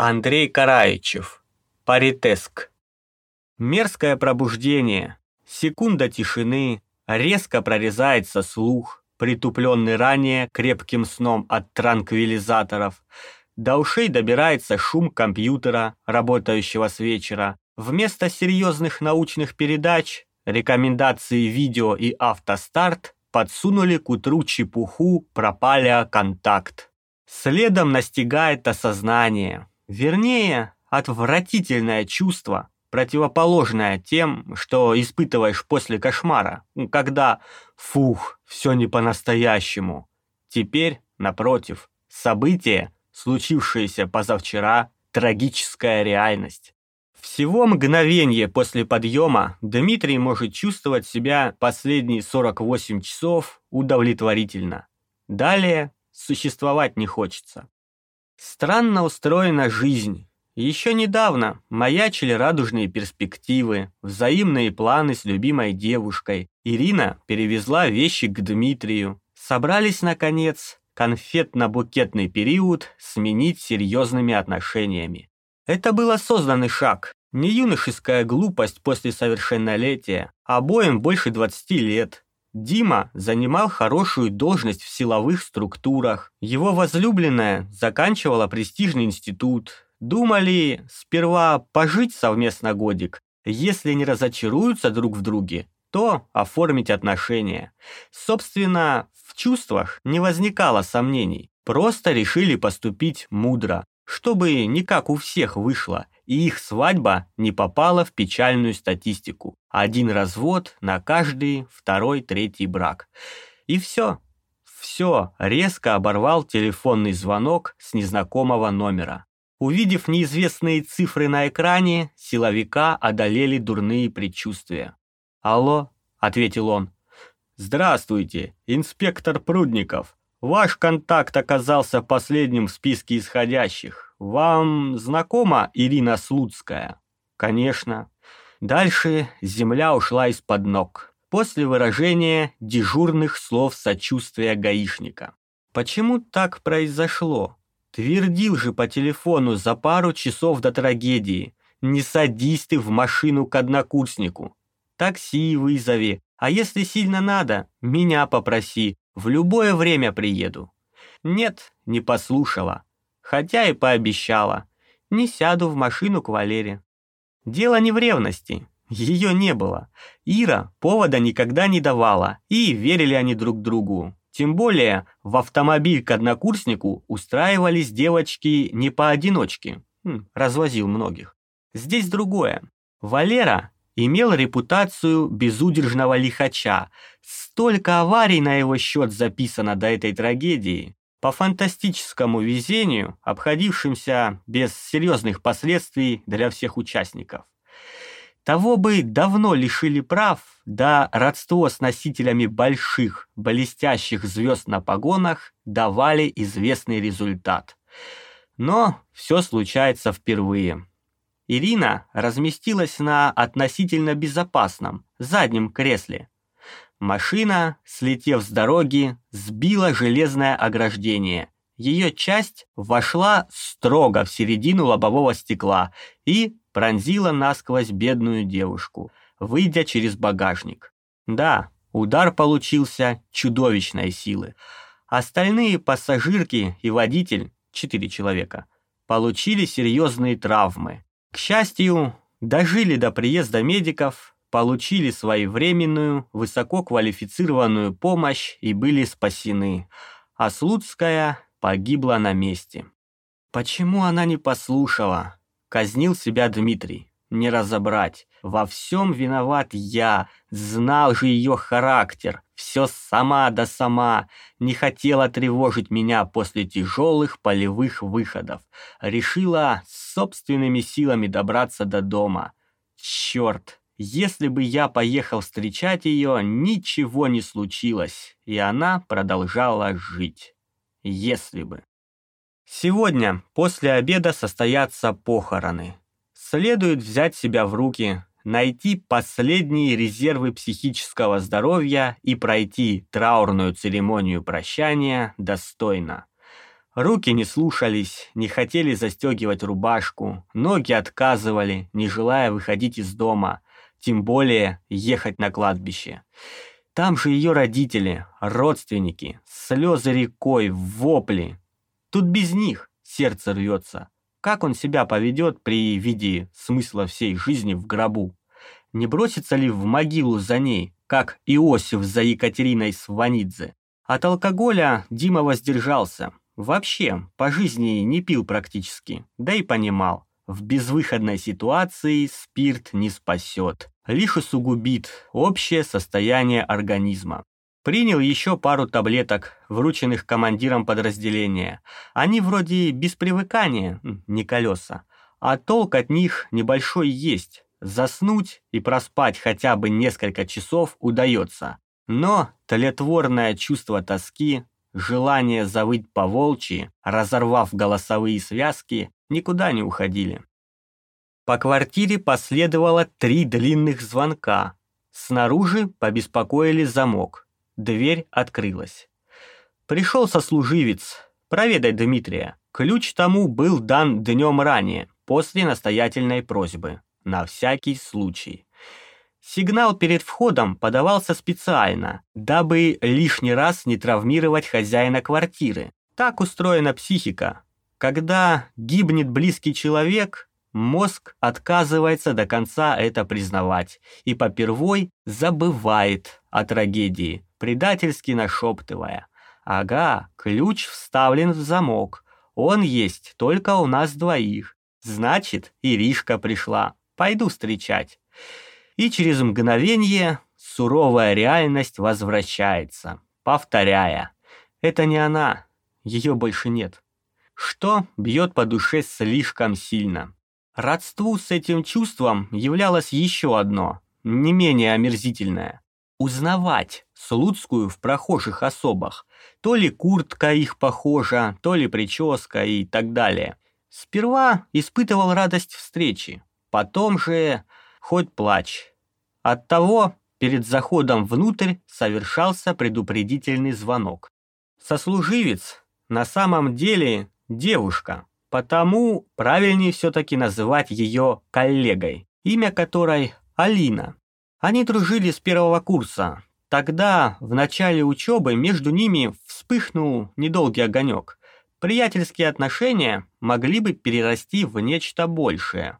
Андрей Караичев. Паритеск. Мерзкое пробуждение. Секунда тишины. Резко прорезается слух, притупленный ранее крепким сном от транквилизаторов. До ушей добирается шум компьютера, работающего с вечера. Вместо серьезных научных передач, рекомендации видео и автостарт подсунули к утру чепуху про палеоконтакт. Следом настигает осознание, вернее, отвратительное чувство, противоположное тем, что испытываешь после кошмара, когда «фух, все не по-настоящему». Теперь, напротив, событие, случившееся позавчера, трагическая реальность. Всего мгновение после подъема Дмитрий может чувствовать себя последние 48 часов удовлетворительно. Далее существовать не хочется. Странно устроена жизнь. Еще недавно маячили радужные перспективы, взаимные планы с любимой девушкой. Ирина перевезла вещи к Дмитрию. Собрались, наконец, конфетно-букетный период сменить серьезными отношениями. Это был осознанный шаг, не юношеская глупость после совершеннолетия, обоим больше 20 лет. Дима занимал хорошую должность в силовых структурах. Его возлюбленная заканчивала престижный институт. Думали сперва пожить совместно годик. Если не разочаруются друг в друге, то оформить отношения. Собственно, в чувствах не возникало сомнений. Просто решили поступить мудро, чтобы не как у всех вышло – и их свадьба не попала в печальную статистику. Один развод на каждый второй, третий брак. И все. Все резко оборвал телефонный звонок с незнакомого номера. Увидев неизвестные цифры на экране, силовика одолели дурные предчувствия. «Алло», — ответил он. «Здравствуйте, инспектор Прудников. Ваш контакт оказался последним в списке исходящих. Вам знакома Ирина Слуцкая? Конечно. Дальше земля ушла из-под ног. После выражения дежурных слов сочувствия гаишника. Почему так произошло? Твердил же по телефону за пару часов до трагедии. Не садись ты в машину к однокурснику. Такси вызови, а если сильно надо, меня попроси, в любое время приеду. Нет, не послушала. Хотя и пообещала. Не сяду в машину к Валере. Дело не в ревности. Ее не было. Ира повода никогда не давала, и верили они друг другу. Тем более в автомобиль к однокурснику устраивались девочки не поодиночке. Хм, развозил многих. Здесь другое. Валера имел репутацию безудержного лихача. Столько аварий на его счет записано до этой трагедии. По фантастическому везению, обходившимся без серьезных последствий для всех участников. Того бы давно лишили прав, да родство с носителями больших, блестящих звезд на погонах давали известный результат. Но все случается впервые. Ирина разместилась на относительно безопасном заднем кресле. Машина, слетев с дороги, сбила железное ограждение. Ее часть вошла строго в середину лобового стекла и пронзила насквозь бедную девушку, выйдя через багажник. Да, удар получился чудовищной силы. Остальные пассажирки и водитель, четыре человека, получили серьезные травмы. К счастью, дожили до приезда медиков, получили своевременную, высококвалифицированную помощь и были спасены, а Слуцкая погибла на месте. Почему она не послушала? Казнил себя Дмитрий. Не разобрать. Во всем виноват я. Знал же ее характер. Все сама да сама. Не хотела тревожить меня после тяжелых полевых выходов. Решила собственными силами добраться до дома. Черт, если бы я поехал встречать ее, ничего не случилось, и она продолжала жить. Если бы. Сегодня, после обеда, состоятся похороны. Следует взять себя в руки, найти последние резервы психического здоровья и пройти траурную церемонию прощания достойно. Руки не слушались, не хотели застегивать рубашку, ноги отказывали, не желая выходить из дома, тем более ехать на кладбище. Там же ее родители, родственники, слезы рекой, вопли. Тут без них сердце рвется. Как он себя поведет при виде смысла всей жизни в гробу? Не бросится ли в могилу за ней, как Иосиф за Екатериной Сванидзе? От алкоголя Дима воздержался. Вообще, по жизни не пил практически, да и понимал. В безвыходной ситуации спирт не спасет, лишь усугубит общее состояние организма. Принял еще пару таблеток, врученных командиром подразделения. Они вроде без привыкания, не колеса, а толк от них небольшой есть. Заснуть и проспать хотя бы несколько часов удается. Но тлетворное чувство тоски, желание завыть по волчьи, разорвав голосовые связки, никуда не уходили. По квартире последовало три длинных звонка. Снаружи побеспокоили замок. Дверь открылась. Пришел сослуживец, проведать Дмитрия. Ключ тому был дан днем ранее, после настоятельной просьбы. На всякий случай. Сигнал перед входом подавался специально, дабы лишний раз не травмировать хозяина квартиры. Так устроена психика. Когда гибнет близкий человек, мозг отказывается до конца это признавать и попервой забывает о трагедии, предательски нашептывая. «Ага, ключ вставлен в замок. Он есть только у нас двоих. Значит, Иришка пришла. Пойду встречать» и через мгновение суровая реальность возвращается, повторяя. Это не она, ее больше нет. Что бьет по душе слишком сильно. Родству с этим чувством являлось еще одно, не менее омерзительное. Узнавать Слуцкую в прохожих особах. То ли куртка их похожа, то ли прическа и так далее. Сперва испытывал радость встречи, потом же хоть плачь. Оттого перед заходом внутрь совершался предупредительный звонок. Сослуживец на самом деле девушка, потому правильнее все-таки называть ее коллегой, имя которой Алина. Они дружили с первого курса. Тогда, в начале учебы, между ними вспыхнул недолгий огонек. Приятельские отношения могли бы перерасти в нечто большее.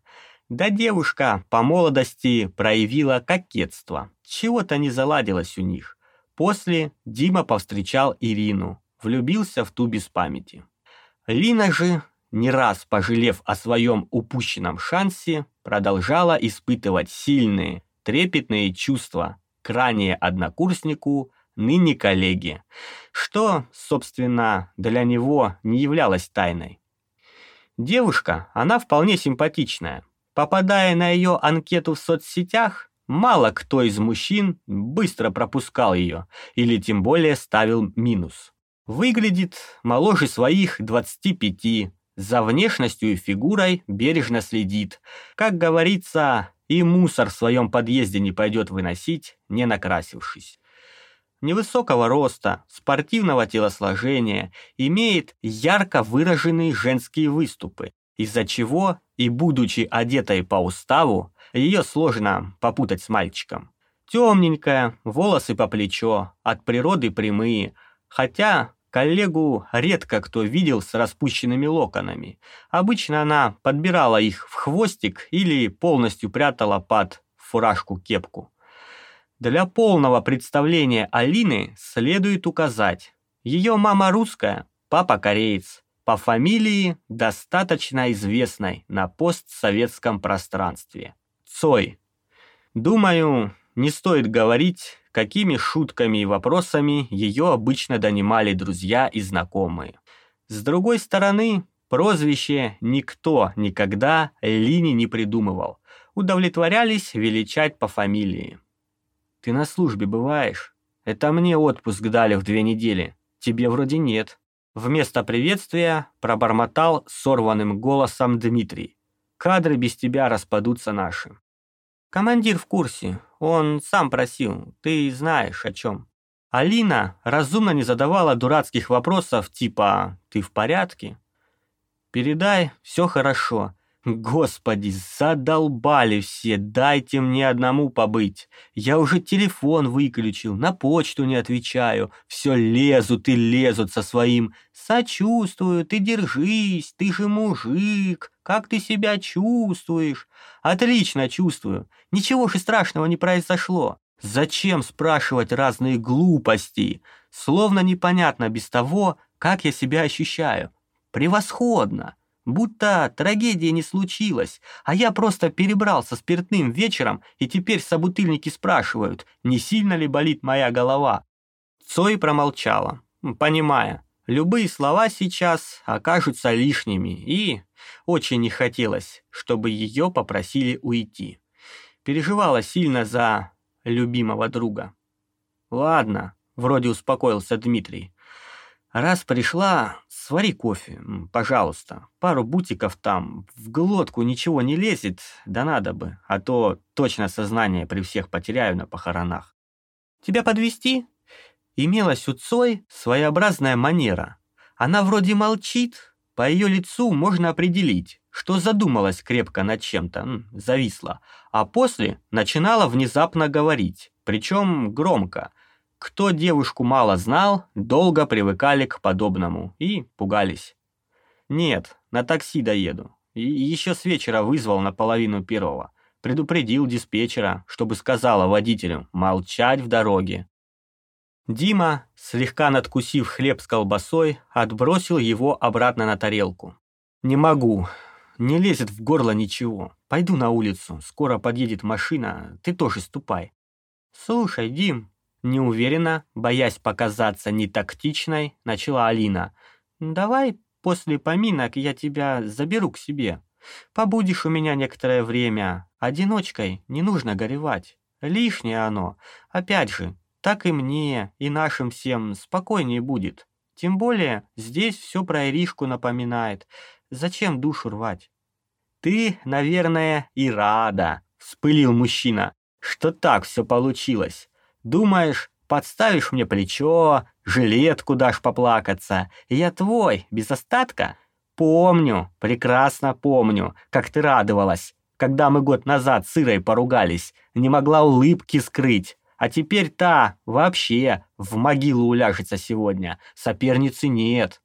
Да девушка по молодости проявила кокетство. Чего-то не заладилось у них. После Дима повстречал Ирину, влюбился в ту без памяти. Лина же, не раз пожалев о своем упущенном шансе, продолжала испытывать сильные, трепетные чувства к ранее однокурснику, ныне коллеге, что, собственно, для него не являлось тайной. Девушка, она вполне симпатичная, Попадая на ее анкету в соцсетях, мало кто из мужчин быстро пропускал ее или тем более ставил минус. Выглядит моложе своих 25, за внешностью и фигурой бережно следит. Как говорится, и мусор в своем подъезде не пойдет выносить, не накрасившись. Невысокого роста, спортивного телосложения, имеет ярко выраженные женские выступы, из-за чего и будучи одетой по уставу, ее сложно попутать с мальчиком. Темненькая, волосы по плечо, от природы прямые, хотя коллегу редко кто видел с распущенными локонами. Обычно она подбирала их в хвостик или полностью прятала под фуражку-кепку. Для полного представления Алины следует указать. Ее мама русская, папа кореец по фамилии, достаточно известной на постсоветском пространстве. Цой. Думаю, не стоит говорить, какими шутками и вопросами ее обычно донимали друзья и знакомые. С другой стороны, прозвище никто никогда Лине не придумывал. Удовлетворялись величать по фамилии. «Ты на службе бываешь? Это мне отпуск дали в две недели. Тебе вроде нет». Вместо приветствия пробормотал сорванным голосом Дмитрий. «Кадры без тебя распадутся наши». «Командир в курсе. Он сам просил. Ты знаешь, о чем». Алина разумно не задавала дурацких вопросов типа «ты в порядке?». «Передай, все хорошо. Господи, задолбали все, дайте мне одному побыть. Я уже телефон выключил, на почту не отвечаю. Все лезут и лезут со своим. Сочувствую, ты держись, ты же мужик. Как ты себя чувствуешь? Отлично чувствую. Ничего же страшного не произошло. Зачем спрашивать разные глупости? Словно непонятно без того, как я себя ощущаю. Превосходно будто трагедия не случилась, а я просто перебрал со спиртным вечером, и теперь собутыльники спрашивают, не сильно ли болит моя голова. Цой промолчала, понимая, любые слова сейчас окажутся лишними, и очень не хотелось, чтобы ее попросили уйти. Переживала сильно за любимого друга. «Ладно», — вроде успокоился Дмитрий, Раз пришла, свари кофе, пожалуйста. Пару бутиков там, в глотку ничего не лезет, да надо бы, а то точно сознание при всех потеряю на похоронах. Тебя подвести? Имелась у Цой своеобразная манера. Она вроде молчит, по ее лицу можно определить, что задумалась крепко над чем-то, зависла, а после начинала внезапно говорить, причем громко, кто девушку мало знал, долго привыкали к подобному и пугались. «Нет, на такси доеду. И еще с вечера вызвал на половину первого. Предупредил диспетчера, чтобы сказала водителю молчать в дороге». Дима, слегка надкусив хлеб с колбасой, отбросил его обратно на тарелку. «Не могу. Не лезет в горло ничего. Пойду на улицу. Скоро подъедет машина. Ты тоже ступай». «Слушай, Дим, Неуверенно, боясь показаться нетактичной, начала Алина. «Давай после поминок я тебя заберу к себе. Побудешь у меня некоторое время. Одиночкой не нужно горевать. Лишнее оно. Опять же, так и мне, и нашим всем спокойнее будет. Тем более здесь все про Иришку напоминает. Зачем душу рвать?» «Ты, наверное, и рада», — вспылил мужчина, — «что так все получилось. Думаешь, подставишь мне плечо, жилетку дашь поплакаться, и я твой, без остатка? Помню, прекрасно помню, как ты радовалась, когда мы год назад с Ирой поругались, не могла улыбки скрыть. А теперь та вообще в могилу уляжется сегодня, соперницы нет.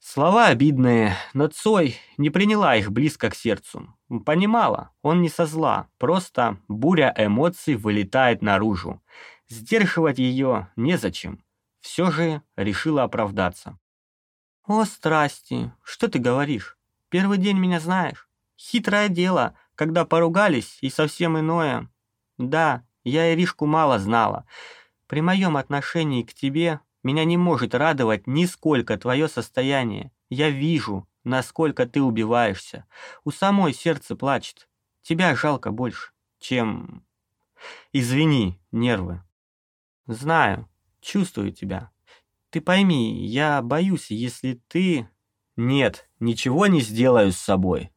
Слова обидные, но Цой не приняла их близко к сердцу. Понимала, он не со зла, просто буря эмоций вылетает наружу. Сдерживать ее незачем. Все же решила оправдаться. «О, страсти, что ты говоришь? Первый день меня знаешь. Хитрое дело, когда поругались и совсем иное. Да, я Иришку мало знала. При моем отношении к тебе меня не может радовать нисколько твое состояние. Я вижу, насколько ты убиваешься. У самой сердце плачет. Тебя жалко больше, чем... Извини, нервы. Знаю, чувствую тебя. Ты пойми, я боюсь, если ты... Нет, ничего не сделаю с собой.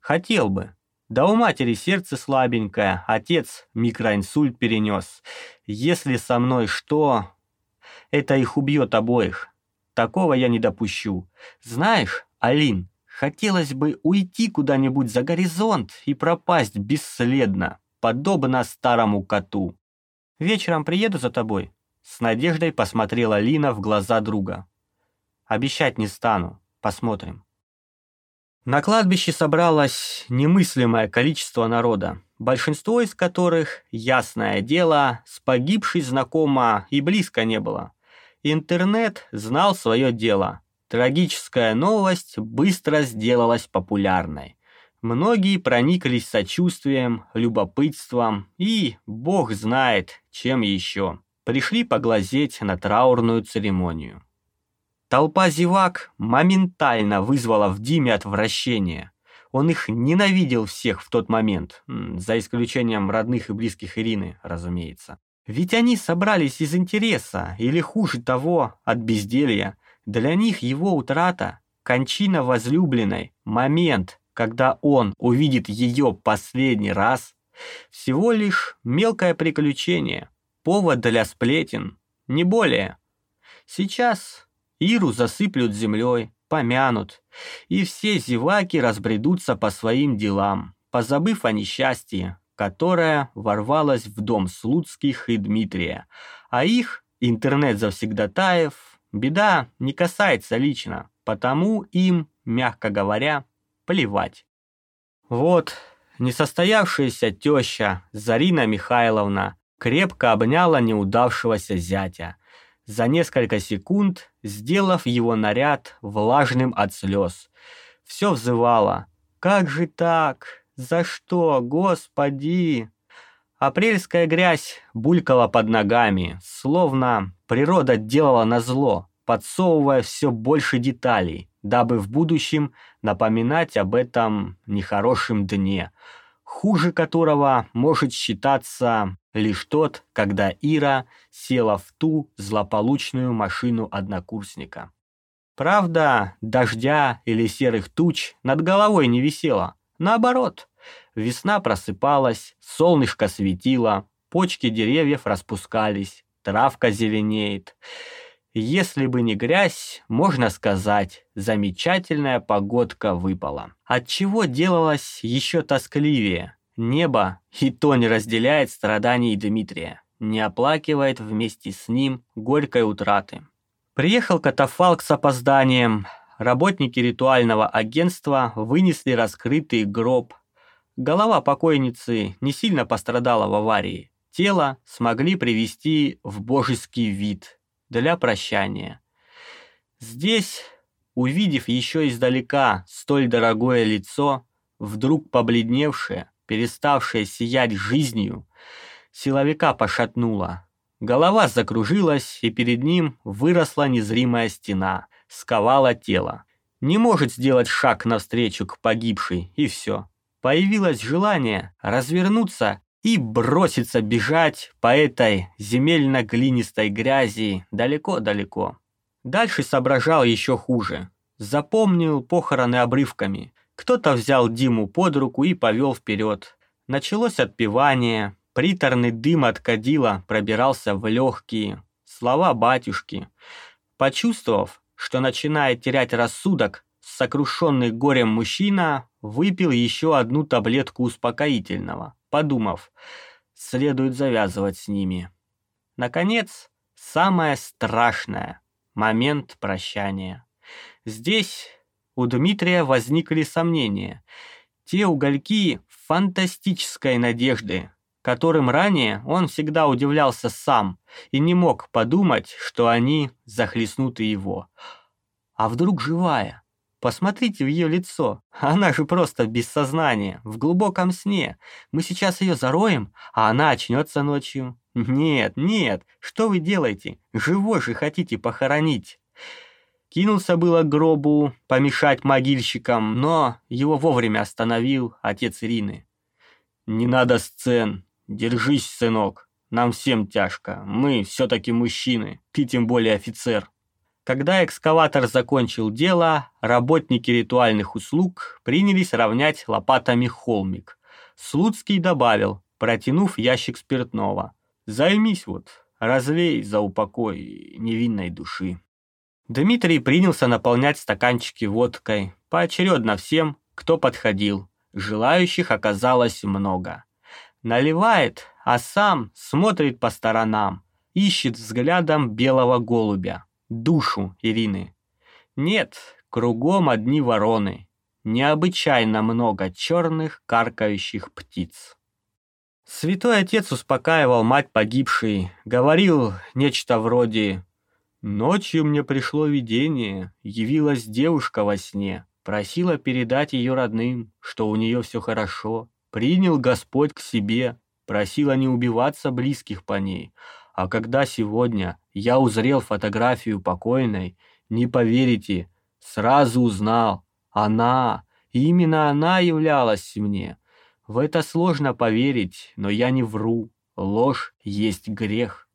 Хотел бы. Да у матери сердце слабенькое, отец микроинсульт перенес. Если со мной что, это их убьет обоих. Такого я не допущу. Знаешь, Алин, хотелось бы уйти куда-нибудь за горизонт и пропасть бесследно, подобно старому коту. Вечером приеду за тобой. С надеждой посмотрела Лина в глаза друга. Обещать не стану. Посмотрим. На кладбище собралось немыслимое количество народа, большинство из которых, ясное дело, с погибшей знакомо и близко не было. Интернет знал свое дело. Трагическая новость быстро сделалась популярной. Многие прониклись сочувствием, любопытством и, бог знает, чем еще. Пришли поглазеть на траурную церемонию. Толпа зевак моментально вызвала в Диме отвращение. Он их ненавидел всех в тот момент, за исключением родных и близких Ирины, разумеется. Ведь они собрались из интереса, или хуже того, от безделья. Для них его утрата – кончина возлюбленной, момент, когда он увидит ее последний раз, всего лишь мелкое приключение, повод для сплетен. не более. Сейчас Иру засыплют землей, помянут, и все зеваки разбредутся по своим делам, позабыв о несчастье, которое ворвалось в дом Слуцких и Дмитрия, а их, интернет-завсегдатаев, беда не касается лично, потому им, мягко говоря, плевать. Вот, несостоявшаяся теща Зарина Михайловна крепко обняла неудавшегося зятя, за несколько секунд сделав его наряд влажным от слез. Все взывало «Как же так? За что, Господи?» Апрельская грязь булькала под ногами, словно природа делала назло, подсовывая все больше деталей, дабы в будущем напоминать об этом нехорошем дне, хуже которого может считаться лишь тот, когда Ира села в ту злополучную машину однокурсника. Правда, дождя или серых туч над головой не висело. Наоборот, весна просыпалась, солнышко светило, почки деревьев распускались, травка зеленеет. Если бы не грязь, можно сказать, замечательная погодка выпала. От чего делалось еще тоскливее. Небо и то не разделяет страданий Дмитрия, не оплакивает вместе с ним горькой утраты. Приехал катафалк с опозданием. Работники ритуального агентства вынесли раскрытый гроб. Голова покойницы не сильно пострадала в аварии. Тело смогли привести в божеский вид – для прощания. Здесь, увидев еще издалека столь дорогое лицо, вдруг побледневшее, переставшее сиять жизнью, силовика пошатнуло. Голова закружилась, и перед ним выросла незримая стена, сковала тело. Не может сделать шаг навстречу к погибшей, и все. Появилось желание развернуться и броситься бежать по этой земельно-глинистой грязи далеко-далеко. Дальше соображал еще хуже. Запомнил похороны обрывками. Кто-то взял Диму под руку и повел вперед. Началось отпевание, приторный дым от кадила пробирался в легкие. Слова батюшки. Почувствовав, что начинает терять рассудок, сокрушенный горем мужчина выпил еще одну таблетку успокоительного подумав, следует завязывать с ними. Наконец, самое страшное – момент прощания. Здесь у Дмитрия возникли сомнения. Те угольки фантастической надежды, которым ранее он всегда удивлялся сам и не мог подумать, что они захлестнут его. А вдруг живая? Посмотрите в ее лицо. Она же просто без сознания, в глубоком сне. Мы сейчас ее зароем, а она очнется ночью. Нет, нет, что вы делаете? Живой же хотите похоронить. Кинулся было к гробу помешать могильщикам, но его вовремя остановил отец Ирины. «Не надо сцен. Держись, сынок. Нам всем тяжко. Мы все-таки мужчины. Ты тем более офицер». Когда экскаватор закончил дело, работники ритуальных услуг принялись равнять лопатами холмик. Слуцкий добавил, протянув ящик спиртного. «Займись вот, разлей за упокой невинной души». Дмитрий принялся наполнять стаканчики водкой, поочередно всем, кто подходил. Желающих оказалось много. Наливает, а сам смотрит по сторонам, ищет взглядом белого голубя душу Ирины. Нет, кругом одни вороны. Необычайно много черных каркающих птиц. Святой отец успокаивал мать погибшей, говорил нечто вроде «Ночью мне пришло видение, явилась девушка во сне, просила передать ее родным, что у нее все хорошо, принял Господь к себе, просила не убиваться близких по ней, а когда сегодня я узрел фотографию покойной, не поверите, сразу узнал. Она, именно она являлась мне. В это сложно поверить, но я не вру. Ложь есть грех.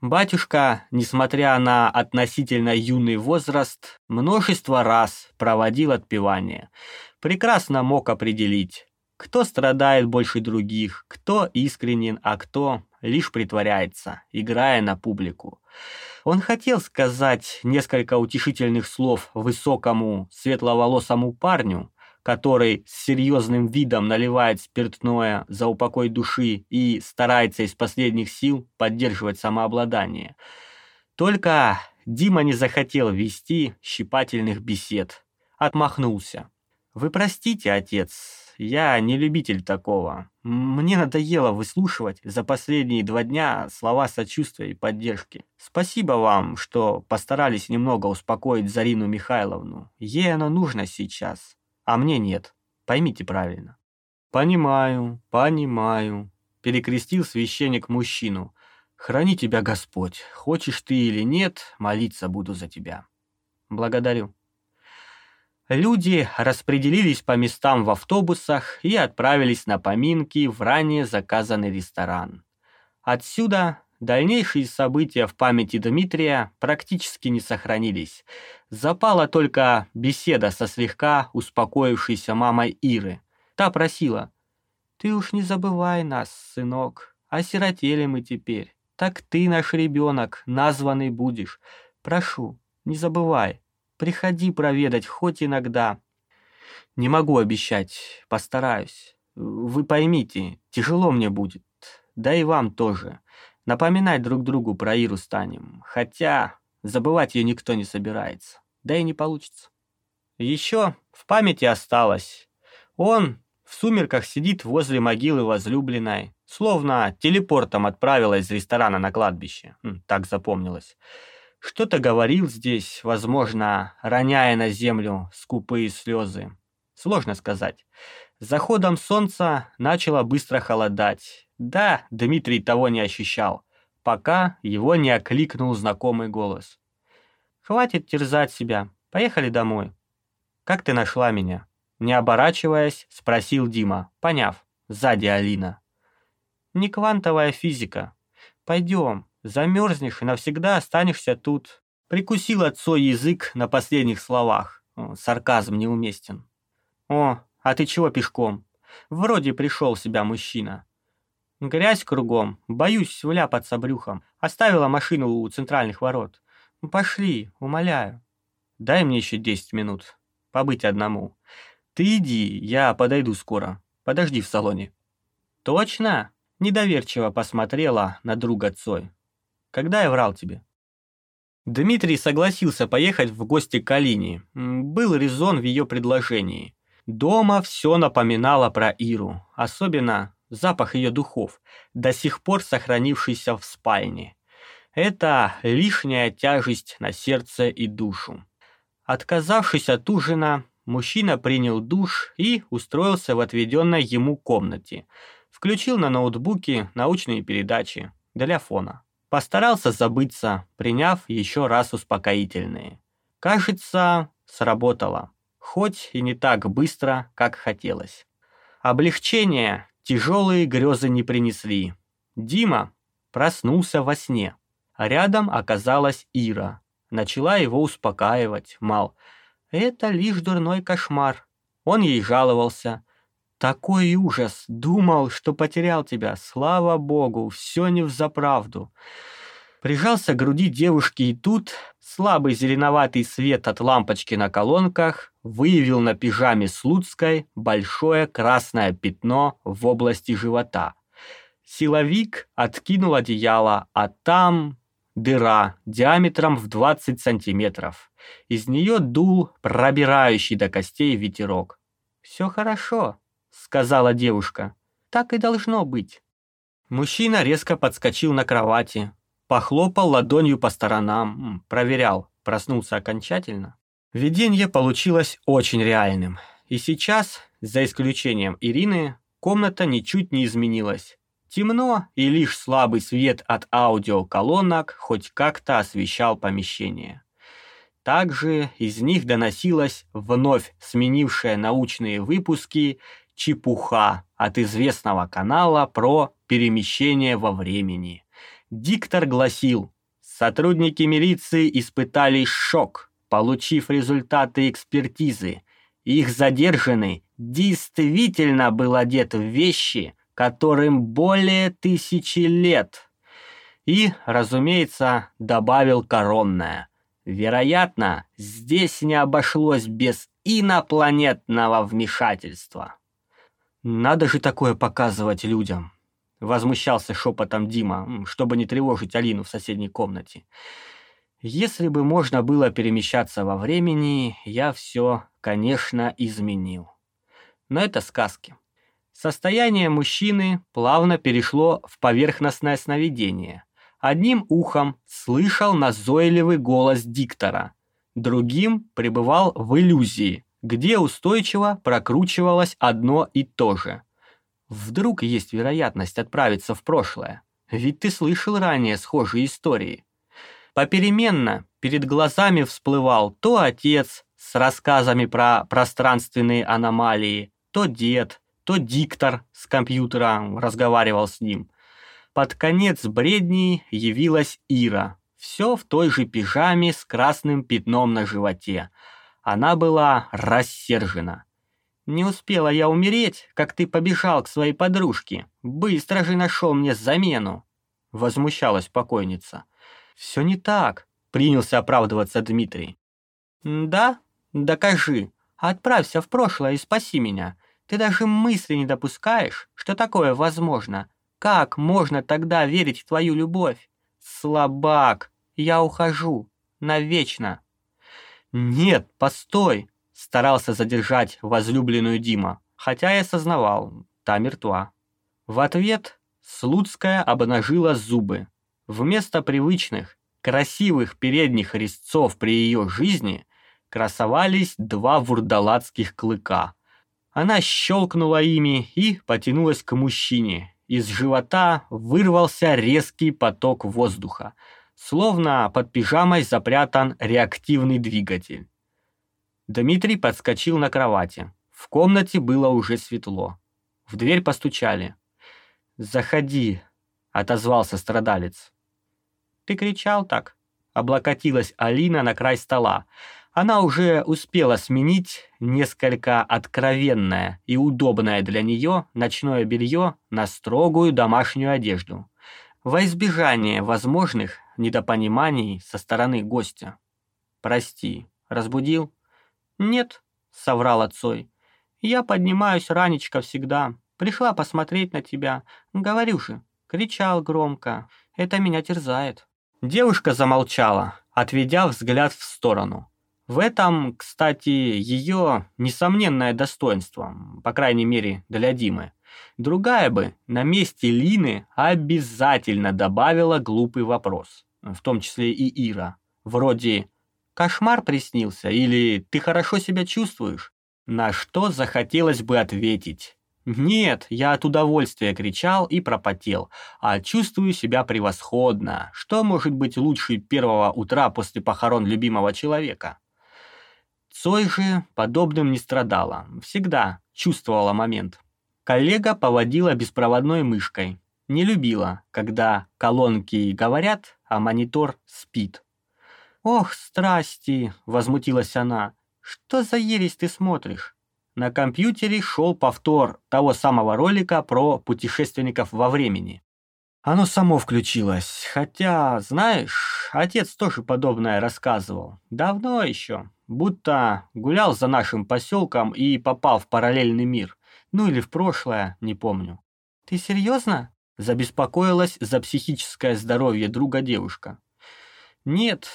Батюшка, несмотря на относительно юный возраст, множество раз проводил отпевание. Прекрасно мог определить. Кто страдает больше других, кто искренен, а кто лишь притворяется, играя на публику. Он хотел сказать несколько утешительных слов высокому, светловолосому парню, который с серьезным видом наливает спиртное за упокой души и старается из последних сил поддерживать самообладание. Только Дима не захотел вести щипательных бесед. Отмахнулся. «Вы простите, отец, я не любитель такого. Мне надоело выслушивать за последние два дня слова сочувствия и поддержки. Спасибо вам, что постарались немного успокоить Зарину Михайловну. Ей оно нужно сейчас, а мне нет. Поймите правильно». «Понимаю, понимаю», — перекрестил священник мужчину. «Храни тебя Господь. Хочешь ты или нет, молиться буду за тебя». «Благодарю». Люди распределились по местам в автобусах и отправились на поминки в ранее заказанный ресторан. Отсюда дальнейшие события в памяти Дмитрия практически не сохранились. Запала только беседа со слегка успокоившейся мамой Иры. Та просила, «Ты уж не забывай нас, сынок, осиротели мы теперь. Так ты наш ребенок, названный будешь. Прошу, не забывай». Приходи проведать хоть иногда. Не могу обещать, постараюсь. Вы поймите, тяжело мне будет. Да и вам тоже. Напоминать друг другу про Иру станем. Хотя забывать ее никто не собирается. Да и не получится. Еще в памяти осталось. Он в сумерках сидит возле могилы возлюбленной, словно телепортом отправилась из ресторана на кладбище. Так запомнилось. Что-то говорил здесь, возможно, роняя на землю скупые слезы. Сложно сказать. С заходом солнца начало быстро холодать. Да, Дмитрий того не ощущал, пока его не окликнул знакомый голос. «Хватит терзать себя. Поехали домой». «Как ты нашла меня?» Не оборачиваясь, спросил Дима, поняв, сзади Алина. «Не квантовая физика. Пойдем, Замерзнешь и навсегда останешься тут. Прикусил отцой язык на последних словах. Сарказм неуместен. О, а ты чего пешком? Вроде пришел в себя мужчина. Грязь кругом, боюсь вляпаться брюхом. Оставила машину у центральных ворот. Пошли, умоляю. Дай мне еще десять минут. Побыть одному. Ты иди, я подойду скоро. Подожди в салоне. Точно? Недоверчиво посмотрела на друга Цой. Когда я врал тебе?» Дмитрий согласился поехать в гости к Алине. Был резон в ее предложении. Дома все напоминало про Иру, особенно запах ее духов, до сих пор сохранившийся в спальне. Это лишняя тяжесть на сердце и душу. Отказавшись от ужина, мужчина принял душ и устроился в отведенной ему комнате. Включил на ноутбуке научные передачи для фона. Постарался забыться, приняв еще раз успокоительные. Кажется, сработало, хоть и не так быстро, как хотелось. Облегчение тяжелые грезы не принесли. Дима проснулся во сне. Рядом оказалась Ира. Начала его успокаивать, мал. Это лишь дурной кошмар. Он ей жаловался. Такой ужас! Думал, что потерял тебя. Слава богу, все не взаправду. Прижался к груди девушки, и тут слабый зеленоватый свет от лампочки на колонках выявил на пижаме Слуцкой большое красное пятно в области живота. Силовик откинул одеяло, а там дыра диаметром в 20 сантиметров. Из нее дул пробирающий до костей ветерок. «Все хорошо», сказала девушка. «Так и должно быть». Мужчина резко подскочил на кровати, похлопал ладонью по сторонам, проверял, проснулся окончательно. Видение получилось очень реальным. И сейчас, за исключением Ирины, комната ничуть не изменилась. Темно, и лишь слабый свет от аудиоколонок хоть как-то освещал помещение. Также из них доносилась вновь сменившая научные выпуски чепуха от известного канала про перемещение во времени. Диктор гласил, сотрудники милиции испытали шок, получив результаты экспертизы. их задержанный действительно был одет в вещи, которым более тысячи лет. И, разумеется, добавил коронное. Вероятно, здесь не обошлось без инопланетного вмешательства. Надо же такое показывать людям. Возмущался шепотом Дима, чтобы не тревожить Алину в соседней комнате. Если бы можно было перемещаться во времени, я все, конечно, изменил. Но это сказки. Состояние мужчины плавно перешло в поверхностное сновидение. Одним ухом слышал назойливый голос диктора, другим пребывал в иллюзии, где устойчиво прокручивалось одно и то же. Вдруг есть вероятность отправиться в прошлое, ведь ты слышал ранее схожие истории. Попеременно перед глазами всплывал то отец с рассказами про пространственные аномалии, то дед, то диктор с компьютера разговаривал с ним. Под конец бредни явилась Ира, все в той же пижаме с красным пятном на животе. Она была рассержена. «Не успела я умереть, как ты побежал к своей подружке. Быстро же нашел мне замену!» Возмущалась покойница. «Все не так», — принялся оправдываться Дмитрий. «Да? Докажи. Отправься в прошлое и спаси меня. Ты даже мысли не допускаешь, что такое возможно. Как можно тогда верить в твою любовь? Слабак, я ухожу. Навечно. Нет, постой, старался задержать возлюбленную Дима, хотя и осознавал, та мертва. В ответ Слуцкая обнажила зубы. Вместо привычных, красивых передних резцов при ее жизни красовались два вурдалацких клыка – она щелкнула ими и потянулась к мужчине. Из живота вырвался резкий поток воздуха, словно под пижамой запрятан реактивный двигатель. Дмитрий подскочил на кровати. В комнате было уже светло. В дверь постучали. «Заходи», — отозвался страдалец. «Ты кричал так?» — облокотилась Алина на край стола. Она уже успела сменить несколько откровенное и удобное для нее ночное белье на строгую домашнюю одежду, во избежание возможных недопониманий со стороны гостя. «Прости, разбудил?» «Нет», — соврал отцой. «Я поднимаюсь ранечко всегда. Пришла посмотреть на тебя. Говорю же, кричал громко. Это меня терзает». Девушка замолчала, отведя взгляд в сторону. В этом, кстати, ее несомненное достоинство, по крайней мере, для Димы. Другая бы на месте Лины обязательно добавила глупый вопрос, в том числе и Ира, вроде «Кошмар приснился» или «Ты хорошо себя чувствуешь?» На что захотелось бы ответить «Нет, я от удовольствия кричал и пропотел, а чувствую себя превосходно. Что может быть лучше первого утра после похорон любимого человека?» Цой же подобным не страдала, всегда чувствовала момент. Коллега поводила беспроводной мышкой. Не любила, когда колонки говорят, а монитор спит. «Ох, страсти!» — возмутилась она. «Что за ересь ты смотришь?» На компьютере шел повтор того самого ролика про путешественников во времени. Оно само включилось, хотя, знаешь, отец тоже подобное рассказывал. Давно еще, будто гулял за нашим поселком и попал в параллельный мир. Ну или в прошлое, не помню. «Ты серьезно?» – забеспокоилась за психическое здоровье друга девушка. «Нет,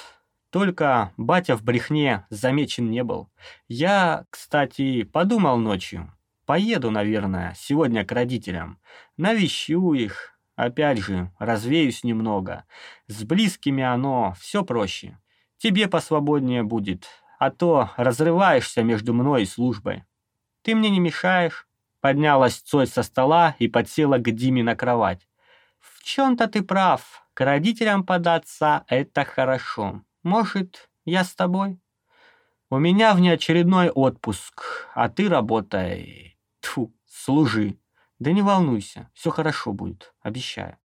только батя в брехне замечен не был. Я, кстати, подумал ночью. Поеду, наверное, сегодня к родителям. Навещу их, Опять же, развеюсь немного. С близкими оно все проще. Тебе посвободнее будет, а то разрываешься между мной и службой. Ты мне не мешаешь. Поднялась Цой со стола и подсела к Диме на кровать. В чем-то ты прав. К родителям податься — это хорошо. Может, я с тобой? У меня внеочередной отпуск, а ты работай. Тьфу, служи. Да не волнуйся, все хорошо будет, обещаю.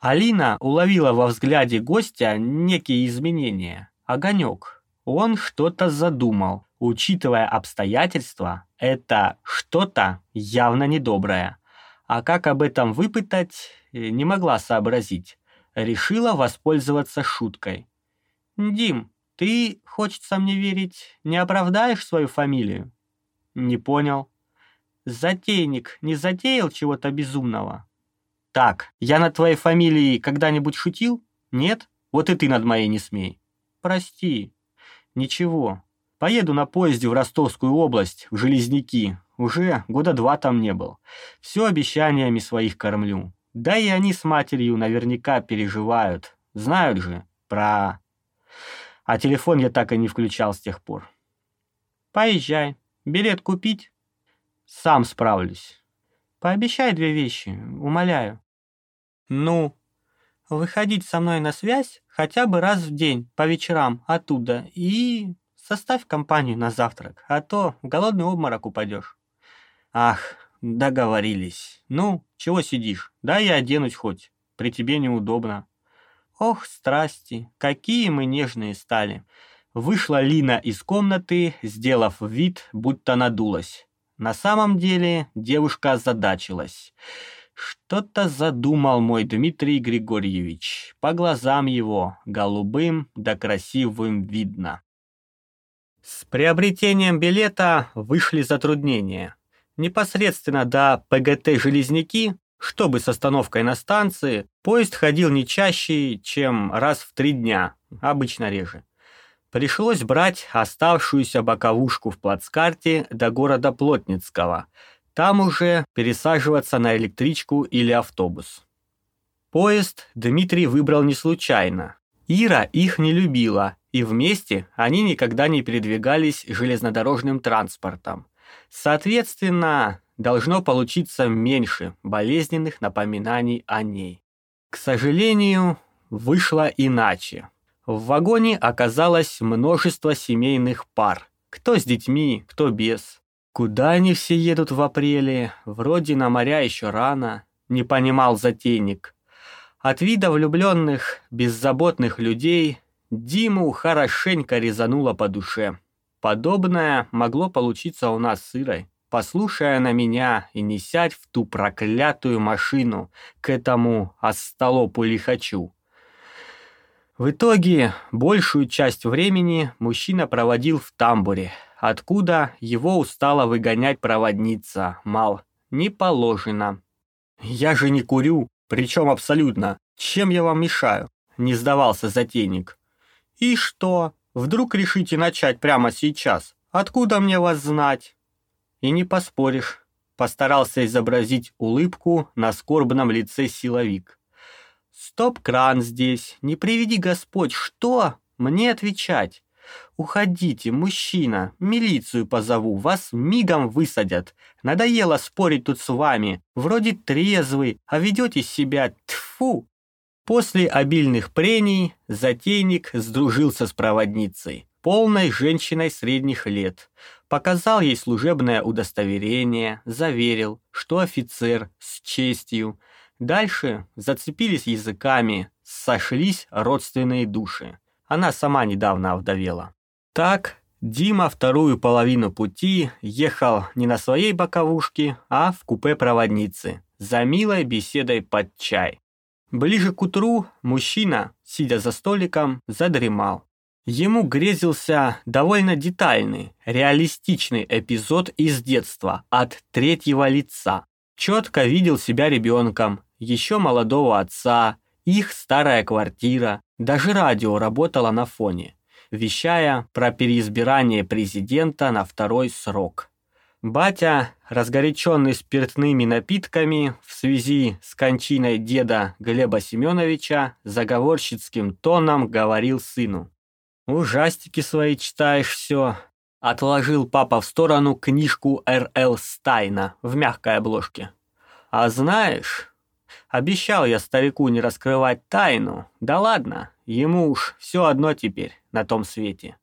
Алина уловила во взгляде гостя некие изменения, огонек. Он что-то задумал. Учитывая обстоятельства, это что-то явно недоброе. А как об этом выпытать, э, не могла сообразить. Решила воспользоваться шуткой. «Дим, ты, хочется мне верить, не оправдаешь свою фамилию?» «Не понял». «Затейник не затеял чего-то безумного?» «Так, я над твоей фамилией когда-нибудь шутил? Нет? Вот и ты над моей не смей». «Прости». «Ничего. Поеду на поезде в Ростовскую область, в Железняки. Уже года два там не был. Все обещаниями своих кормлю. Да и они с матерью наверняка переживают. Знают же про... А телефон я так и не включал с тех пор. Поезжай. Билет купить? Сам справлюсь. Пообещай две вещи, умоляю. Ну, выходить со мной на связь хотя бы раз в день, по вечерам, оттуда, и составь компанию на завтрак, а то в голодный обморок упадешь. Ах, договорились. Ну, чего сидишь? Да я оденусь хоть, при тебе неудобно. Ох, страсти, какие мы нежные стали. Вышла Лина из комнаты, сделав вид, будто надулась. На самом деле девушка озадачилась. Что-то задумал мой Дмитрий Григорьевич. По глазам его, голубым да красивым видно. С приобретением билета вышли затруднения. Непосредственно до ПГТ «Железняки», чтобы с остановкой на станции, поезд ходил не чаще, чем раз в три дня, обычно реже. Пришлось брать оставшуюся боковушку в плацкарте до города Плотницкого. Там уже пересаживаться на электричку или автобус. Поезд Дмитрий выбрал не случайно. Ира их не любила, и вместе они никогда не передвигались железнодорожным транспортом. Соответственно, должно получиться меньше болезненных напоминаний о ней. К сожалению, вышло иначе. В вагоне оказалось множество семейных пар. Кто с детьми, кто без. Куда они все едут в апреле? Вроде на моря еще рано. Не понимал затейник. От вида влюбленных, беззаботных людей Диму хорошенько резануло по душе. Подобное могло получиться у нас с Ирой. Послушая на меня и не сядь в ту проклятую машину к этому остолопу лихачу. В итоге большую часть времени мужчина проводил в тамбуре, откуда его устала выгонять проводница, мал, не положено. «Я же не курю, причем абсолютно. Чем я вам мешаю?» – не сдавался затейник. «И что? Вдруг решите начать прямо сейчас? Откуда мне вас знать?» «И не поспоришь», – постарался изобразить улыбку на скорбном лице силовик. Стоп-кран здесь. Не приведи Господь. Что? Мне отвечать. Уходите, мужчина. Милицию позову. Вас мигом высадят. Надоело спорить тут с вами. Вроде трезвый, а ведете себя тфу. После обильных прений затейник сдружился с проводницей, полной женщиной средних лет. Показал ей служебное удостоверение, заверил, что офицер с честью, Дальше зацепились языками, сошлись родственные души. Она сама недавно овдовела. Так, Дима вторую половину пути ехал не на своей боковушке, а в купе проводницы, за милой беседой под чай. Ближе к утру мужчина, сидя за столиком, задремал. Ему грезился довольно детальный, реалистичный эпизод из детства от третьего лица. Четко видел себя ребенком, еще молодого отца, их старая квартира, даже радио работало на фоне, вещая про переизбирание президента на второй срок. Батя, разгоряченный спиртными напитками в связи с кончиной деда Глеба Семеновича, заговорщицким тоном говорил сыну. «Ужастики свои читаешь все». Отложил папа в сторону книжку Р.Л. Стайна в мягкой обложке. «А знаешь, Обещал я старику не раскрывать тайну. Да ладно, ему уж все одно теперь на том свете.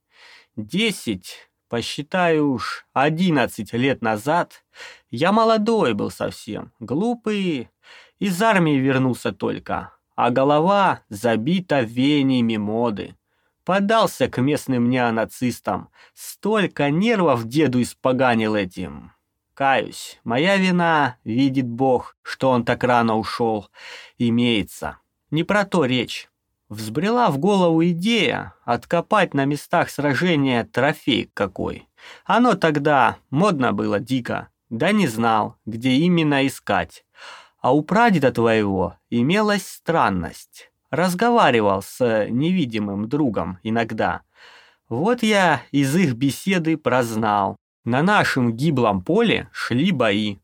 Десять, посчитаю уж, одиннадцать лет назад я молодой был совсем, глупый, из армии вернулся только, а голова забита веяниями моды. Подался к местным неонацистам. Столько нервов деду испоганил этим. Каюсь, моя вина, видит Бог, что он так рано ушел, имеется. Не про то речь. Взбрела в голову идея откопать на местах сражения трофей какой. Оно тогда модно было дико, да не знал, где именно искать. А у прадеда твоего имелась странность. Разговаривал с невидимым другом иногда. Вот я из их беседы прознал. На нашем гиблом поле шли бои.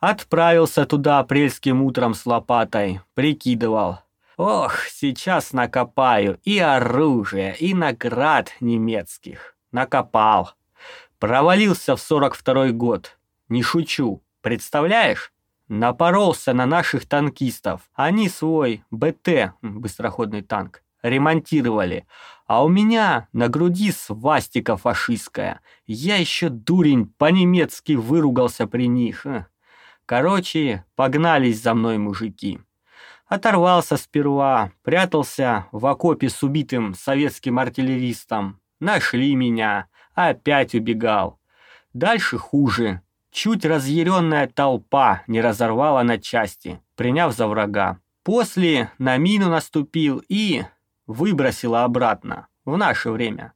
Отправился туда апрельским утром с лопатой, прикидывал, Ох, сейчас накопаю и оружие, и наград немецких. Накопал. Провалился в 42-й год. Не шучу. Представляешь? Напоролся на наших танкистов. Они свой БТ, быстроходный танк, ремонтировали. А у меня на груди свастика фашистская. Я еще дурень по-немецки выругался при них. Короче, погнались за мной мужики. Оторвался сперва, прятался в окопе с убитым советским артиллеристом. Нашли меня, опять убегал. Дальше хуже. Чуть разъяренная толпа не разорвала на части, приняв за врага. После на мину наступил и выбросила обратно, в наше время.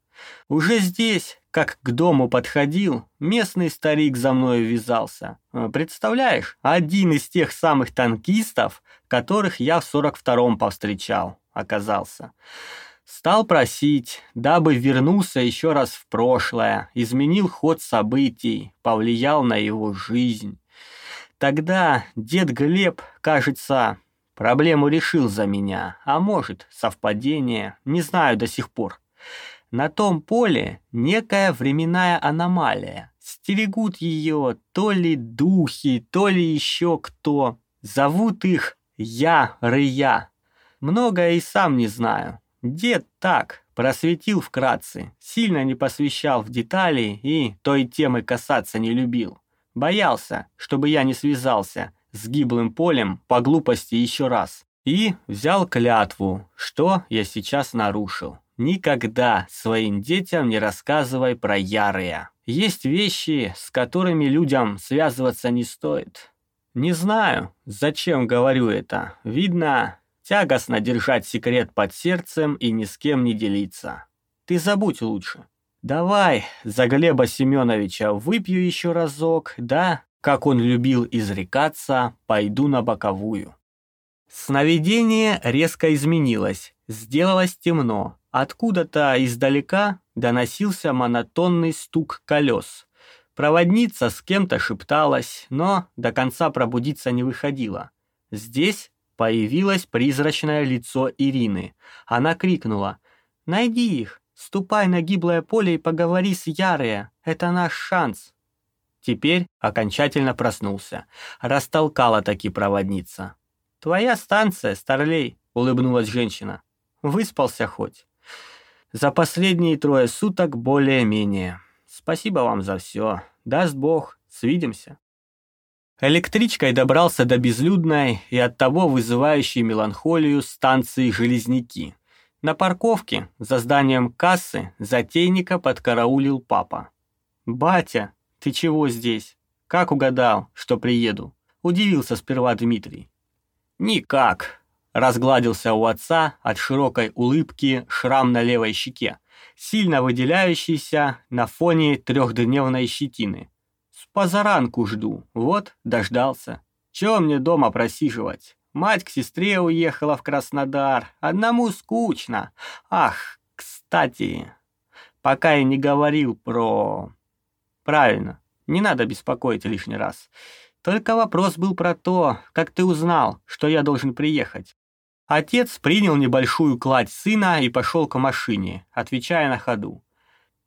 Уже здесь, как к дому подходил, местный старик за мной ввязался. Представляешь, один из тех самых танкистов, которых я в 42-м повстречал, оказался. Стал просить, дабы вернулся еще раз в прошлое, изменил ход событий, повлиял на его жизнь. Тогда дед Глеб, кажется, проблему решил за меня, а может, совпадение, не знаю до сих пор. На том поле некая временная аномалия. Стерегут ее то ли духи, то ли еще кто. Зовут их я, Рыя. Многое и сам не знаю. Дед так, просветил вкратце, сильно не посвящал в детали и той темы касаться не любил. Боялся, чтобы я не связался с гиблым полем по глупости еще раз. И взял клятву, что я сейчас нарушил. Никогда своим детям не рассказывай про ярые. Есть вещи, с которыми людям связываться не стоит. Не знаю, зачем говорю это. Видно, тягостно держать секрет под сердцем и ни с кем не делиться. Ты забудь лучше. Давай за Глеба Семеновича выпью еще разок, да, как он любил изрекаться, пойду на боковую. Сновидение резко изменилось, сделалось темно. Откуда-то издалека доносился монотонный стук колес. Проводница с кем-то шепталась, но до конца пробудиться не выходила. Здесь появилось призрачное лицо Ирины. Она крикнула «Найди их! Ступай на гиблое поле и поговори с Ярые! Это наш шанс!» Теперь окончательно проснулся. Растолкала таки проводница. «Твоя станция, старлей!» — улыбнулась женщина. «Выспался хоть?» «За последние трое суток более-менее». Спасибо вам за все. Даст Бог, свидимся. Электричкой добрался до безлюдной и оттого вызывающей меланхолию станции «Железняки». На парковке, за зданием кассы, затейника подкараулил папа. «Батя, ты чего здесь? Как угадал, что приеду?» Удивился сперва Дмитрий. «Никак», — разгладился у отца от широкой улыбки шрам на левой щеке сильно выделяющийся на фоне трехдневной щетины. С позаранку жду, вот, дождался. Чего мне дома просиживать? Мать к сестре уехала в Краснодар, одному скучно. Ах, кстати, пока я не говорил про... Правильно, не надо беспокоить лишний раз. Только вопрос был про то, как ты узнал, что я должен приехать. Отец принял небольшую кладь сына и пошел к машине, отвечая на ходу.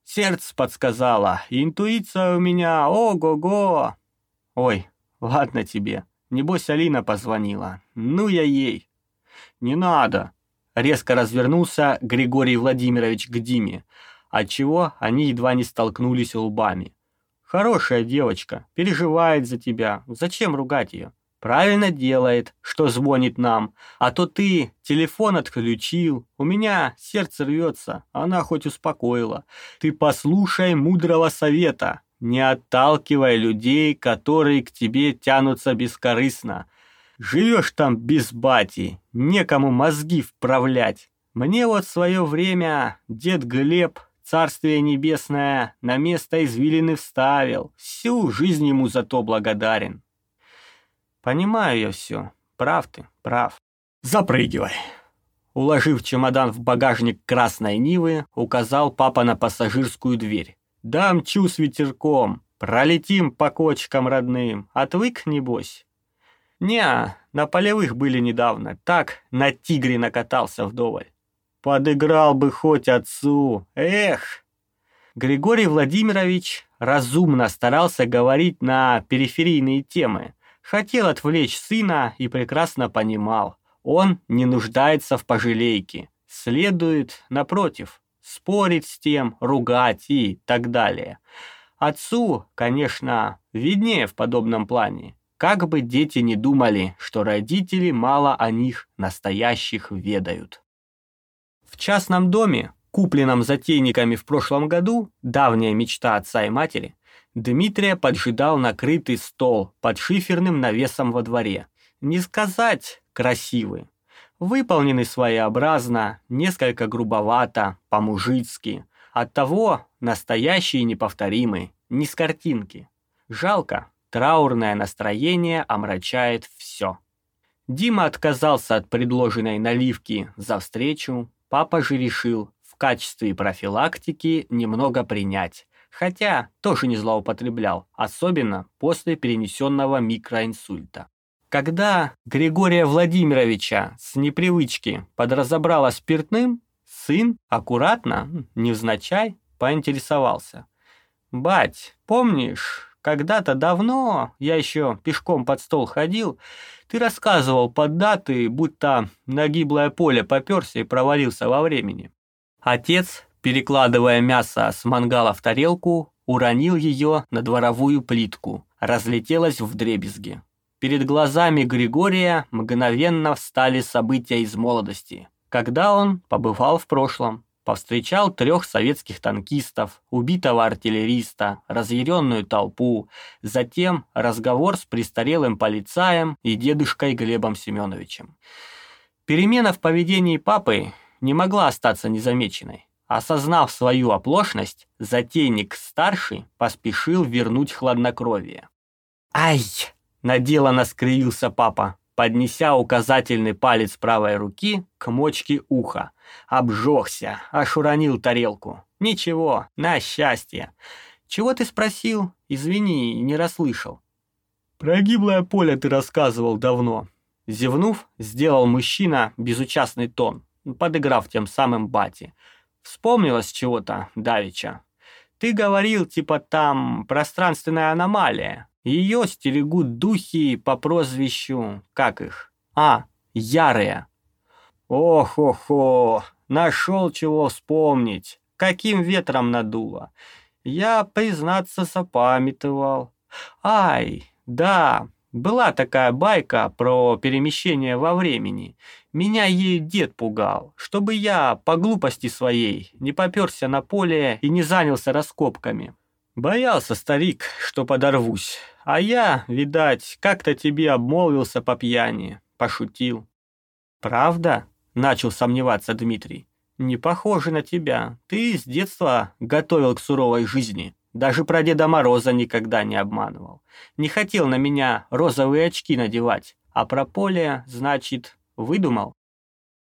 Сердце подсказало, интуиция у меня, ого-го. Ой, ладно тебе, небось Алина позвонила. Ну я ей. Не надо. Резко развернулся Григорий Владимирович к Диме, отчего они едва не столкнулись лбами. Хорошая девочка, переживает за тебя, зачем ругать ее? Правильно делает, что звонит нам. А то ты телефон отключил. У меня сердце рвется. Она хоть успокоила. Ты послушай мудрого совета. Не отталкивай людей, которые к тебе тянутся бескорыстно. Живешь там без бати, некому мозги вправлять. Мне вот в свое время дед Глеб, царствие небесное, на место извилины вставил. Всю жизнь ему за то благодарен. Понимаю я все. Прав ты, прав. Запрыгивай. Уложив чемодан в багажник красной Нивы, указал папа на пассажирскую дверь. «Дам чу с ветерком, пролетим по кочкам родным, отвык, небось?» «Не, на полевых были недавно, так на тигре накатался вдоволь». «Подыграл бы хоть отцу, эх!» Григорий Владимирович разумно старался говорить на периферийные темы, Хотел отвлечь сына и прекрасно понимал, он не нуждается в пожалейке. Следует, напротив, спорить с тем, ругать и так далее. Отцу, конечно, виднее в подобном плане. Как бы дети не думали, что родители мало о них настоящих ведают. В частном доме, купленном затейниками в прошлом году, давняя мечта отца и матери, Дмитрия поджидал накрытый стол под шиферным навесом во дворе. Не сказать красивый. Выполненный своеобразно, несколько грубовато, по-мужицки. Оттого настоящий и неповторимый, не с картинки. Жалко, траурное настроение омрачает все. Дима отказался от предложенной наливки за встречу, папа же решил в качестве профилактики немного принять, хотя тоже не злоупотреблял, особенно после перенесенного микроинсульта. Когда Григория Владимировича с непривычки подразобрало спиртным, сын аккуратно, невзначай, поинтересовался. «Бать, помнишь, когда-то давно, я еще пешком под стол ходил, ты рассказывал под даты, будто на гиблое поле поперся и провалился во времени». Отец перекладывая мясо с мангала в тарелку, уронил ее на дворовую плитку, разлетелась в дребезги. Перед глазами Григория мгновенно встали события из молодости, когда он побывал в прошлом, повстречал трех советских танкистов, убитого артиллериста, разъяренную толпу, затем разговор с престарелым полицаем и дедушкой Глебом Семеновичем. Перемена в поведении папы не могла остаться незамеченной. Осознав свою оплошность, затейник-старший поспешил вернуть хладнокровие. «Ай!» – наделанно скривился папа, поднеся указательный палец правой руки к мочке уха. Обжегся, аж уронил тарелку. «Ничего, на счастье!» «Чего ты спросил? Извини, не расслышал». «Про гиблое поле ты рассказывал давно». Зевнув, сделал мужчина безучастный тон, подыграв тем самым бате – Вспомнилось чего-то, Давича. Ты говорил, типа там пространственная аномалия. Ее стерегут духи по прозвищу... Как их? А, ярые. Ох-охо, нашел чего вспомнить. Каким ветром надуло. Я, признаться, запамятовал. Ай, да, была такая байка про перемещение во времени. Меня ей дед пугал, чтобы я по глупости своей не попёрся на поле и не занялся раскопками. Боялся старик, что подорвусь. А я, видать, как-то тебе обмолвился по пьяни, пошутил. Правда? Начал сомневаться Дмитрий. Не похоже на тебя. Ты с детства готовил к суровой жизни. Даже про Деда Мороза никогда не обманывал. Не хотел на меня розовые очки надевать, а про поле, значит, выдумал.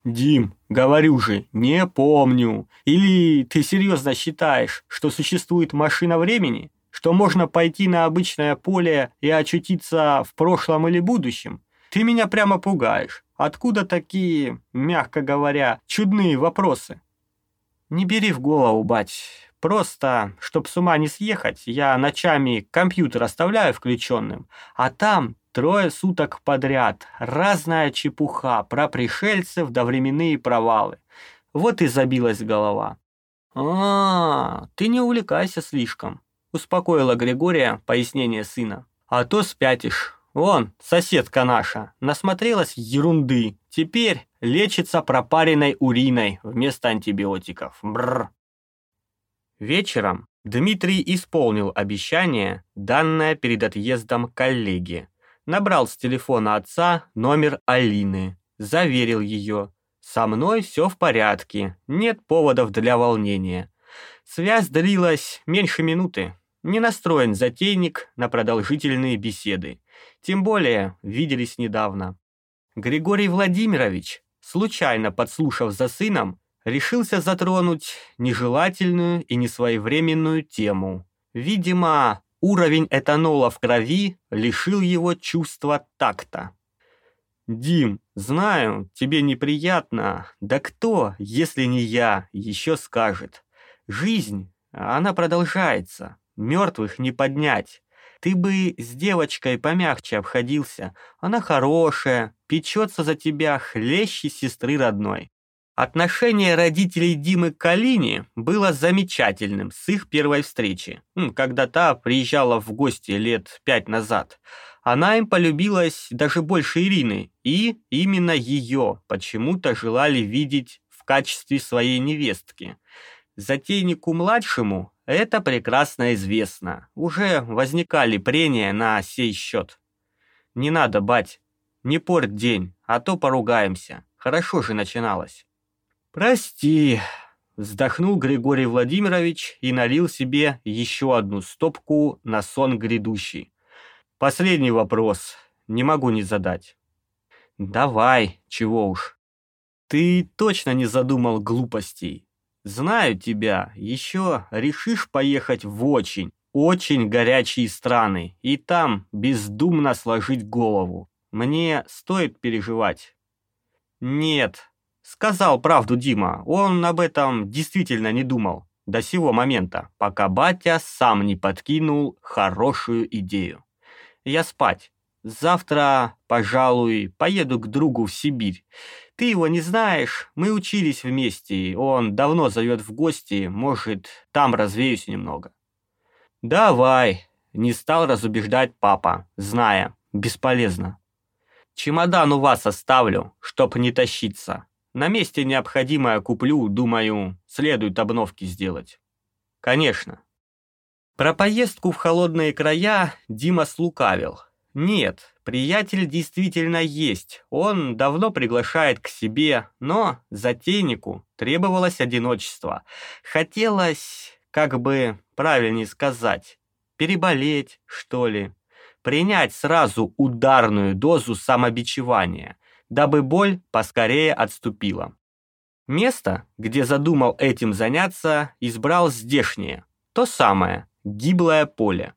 «Дим, говорю же, не помню. Или ты серьезно считаешь, что существует машина времени? Что можно пойти на обычное поле и очутиться в прошлом или будущем? Ты меня прямо пугаешь. Откуда такие, мягко говоря, чудные вопросы?» «Не бери в голову, бать. Просто, чтоб с ума не съехать, я ночами компьютер оставляю включенным, а там трое суток подряд разная чепуха про пришельцев до временные провалы. Вот и забилась голова. «А, ты не увлекайся слишком», — успокоила Григория пояснение сына. «А то спятишь. Вон, соседка наша, насмотрелась ерунды. Теперь лечится пропаренной уриной вместо антибиотиков. Бррр. Вечером Дмитрий исполнил обещание, данное перед отъездом коллеги. Набрал с телефона отца номер Алины, заверил ее. «Со мной все в порядке, нет поводов для волнения». Связь длилась меньше минуты. Не настроен затейник на продолжительные беседы. Тем более виделись недавно. Григорий Владимирович, случайно подслушав за сыном, решился затронуть нежелательную и несвоевременную тему. Видимо, уровень этанола в крови лишил его чувства такта. «Дим, знаю, тебе неприятно. Да кто, если не я, еще скажет? Жизнь, она продолжается. Мертвых не поднять. Ты бы с девочкой помягче обходился. Она хорошая, печется за тебя хлеще сестры родной. Отношение родителей Димы к Алине было замечательным с их первой встречи, когда та приезжала в гости лет пять назад. Она им полюбилась даже больше Ирины, и именно ее почему-то желали видеть в качестве своей невестки. Затейнику-младшему это прекрасно известно. Уже возникали прения на сей счет. Не надо, бать, не порть день, а то поругаемся. Хорошо же начиналось. Прости, вздохнул Григорий Владимирович и налил себе еще одну стопку на сон грядущий. Последний вопрос, не могу не задать. Давай, чего уж. Ты точно не задумал глупостей. Знаю тебя, еще решишь поехать в очень, очень горячие страны и там бездумно сложить голову. Мне стоит переживать? Нет, сказал правду Дима, он об этом действительно не думал до сего момента, пока батя сам не подкинул хорошую идею. Я спать. Завтра, пожалуй, поеду к другу в Сибирь. Ты его не знаешь, мы учились вместе, он давно зовет в гости, может, там развеюсь немного. Давай, не стал разубеждать папа, зная, бесполезно. Чемодан у вас оставлю, чтоб не тащиться. На месте необходимое куплю, думаю, следует обновки сделать. Конечно. Про поездку в холодные края Дима слукавил. Нет, приятель действительно есть, он давно приглашает к себе, но затейнику требовалось одиночество. Хотелось, как бы правильнее сказать, переболеть, что ли, принять сразу ударную дозу самобичевания, дабы боль поскорее отступила. Место, где задумал этим заняться, избрал здешнее, то самое, гиблое поле.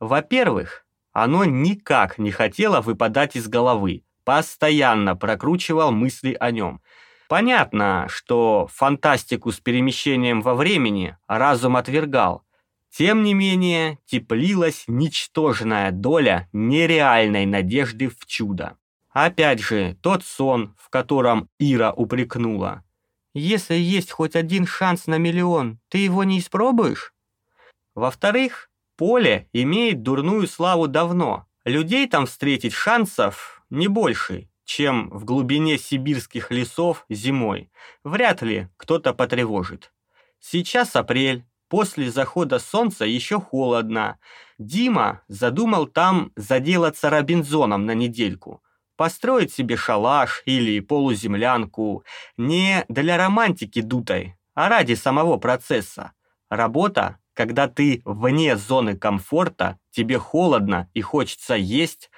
Во-первых, оно никак не хотело выпадать из головы, постоянно прокручивал мысли о нем. Понятно, что фантастику с перемещением во времени разум отвергал. Тем не менее, теплилась ничтожная доля нереальной надежды в чудо. Опять же, тот сон, в котором Ира упрекнула. «Если есть хоть один шанс на миллион, ты его не испробуешь?» Во-вторых, Поле имеет дурную славу давно. Людей там встретить шансов не больше, чем в глубине сибирских лесов зимой. Вряд ли кто-то потревожит. Сейчас апрель, после захода солнца еще холодно. Дима задумал там заделаться Робинзоном на недельку. Построить себе шалаш или полуземлянку не для романтики дутой, а ради самого процесса. Работа когда ты вне зоны комфорта, тебе холодно и хочется есть,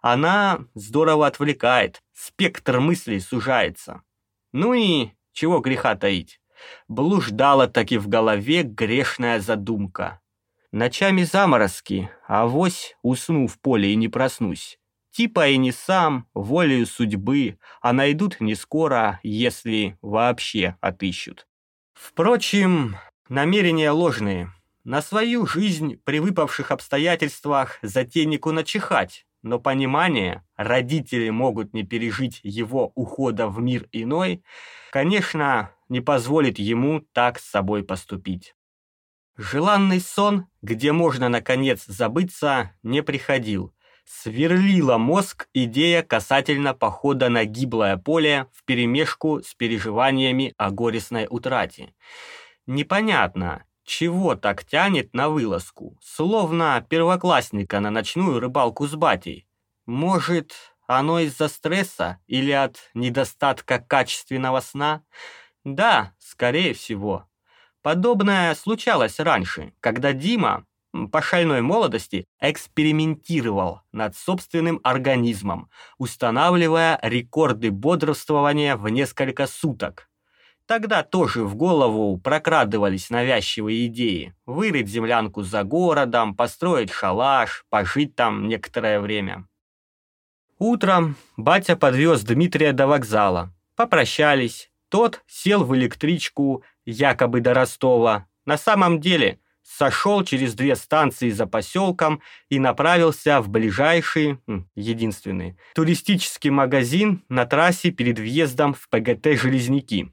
она здорово отвлекает, спектр мыслей сужается. Ну и чего греха таить, блуждала таки в голове грешная задумка. Ночами заморозки, а авось усну в поле и не проснусь. Типа и не сам, волею судьбы, а найдут не скоро, если вообще отыщут. Впрочем, намерения ложные. На свою жизнь при выпавших обстоятельствах затейнику начихать, но понимание, родители могут не пережить его ухода в мир иной, конечно, не позволит ему так с собой поступить. Желанный сон, где можно наконец забыться, не приходил. сверлила мозг идея касательно похода на гиблое поле вперемешку с переживаниями о горестной утрате. Непонятно, чего так тянет на вылазку, словно первоклассника на ночную рыбалку с батей. Может, оно из-за стресса или от недостатка качественного сна? Да, скорее всего. Подобное случалось раньше, когда Дима, по шальной молодости экспериментировал над собственным организмом, устанавливая рекорды бодрствования в несколько суток. Тогда тоже в голову прокрадывались навязчивые идеи. Вырыть землянку за городом, построить шалаш, пожить там некоторое время. Утром батя подвез Дмитрия до вокзала. Попрощались. Тот сел в электричку, якобы до Ростова. На самом деле сошел через две станции за поселком и направился в ближайший, единственный, туристический магазин на трассе перед въездом в ПГТ «Железняки».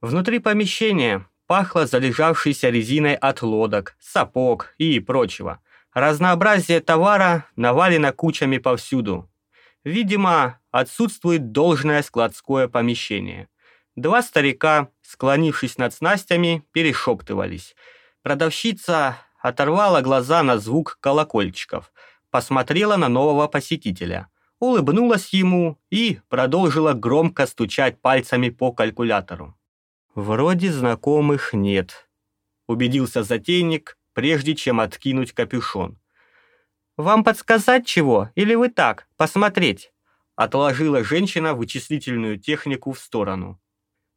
Внутри помещения пахло залежавшейся резиной от лодок, сапог и прочего. Разнообразие товара навалено кучами повсюду. Видимо, отсутствует должное складское помещение. Два старика, склонившись над снастями, перешептывались – Продавщица оторвала глаза на звук колокольчиков, посмотрела на нового посетителя, улыбнулась ему и продолжила громко стучать пальцами по калькулятору. «Вроде знакомых нет», — убедился затейник, прежде чем откинуть капюшон. «Вам подсказать чего? Или вы так, посмотреть?» Отложила женщина вычислительную технику в сторону.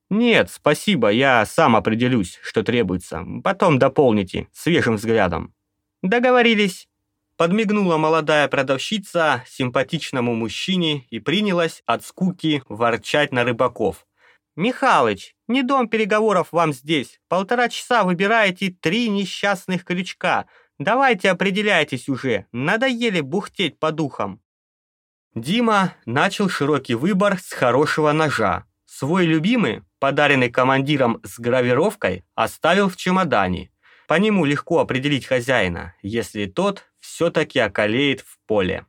«Нет, спасибо, я сам определюсь, что требуется. Потом дополните, свежим взглядом». «Договорились». Подмигнула молодая продавщица симпатичному мужчине и принялась от скуки ворчать на рыбаков. «Михалыч, не дом переговоров вам здесь. Полтора часа выбираете три несчастных крючка. Давайте определяйтесь уже, надоели бухтеть по духам». Дима начал широкий выбор с хорошего ножа. Свой любимый подаренный командиром с гравировкой, оставил в чемодане. По нему легко определить хозяина, если тот все-таки околеет в поле.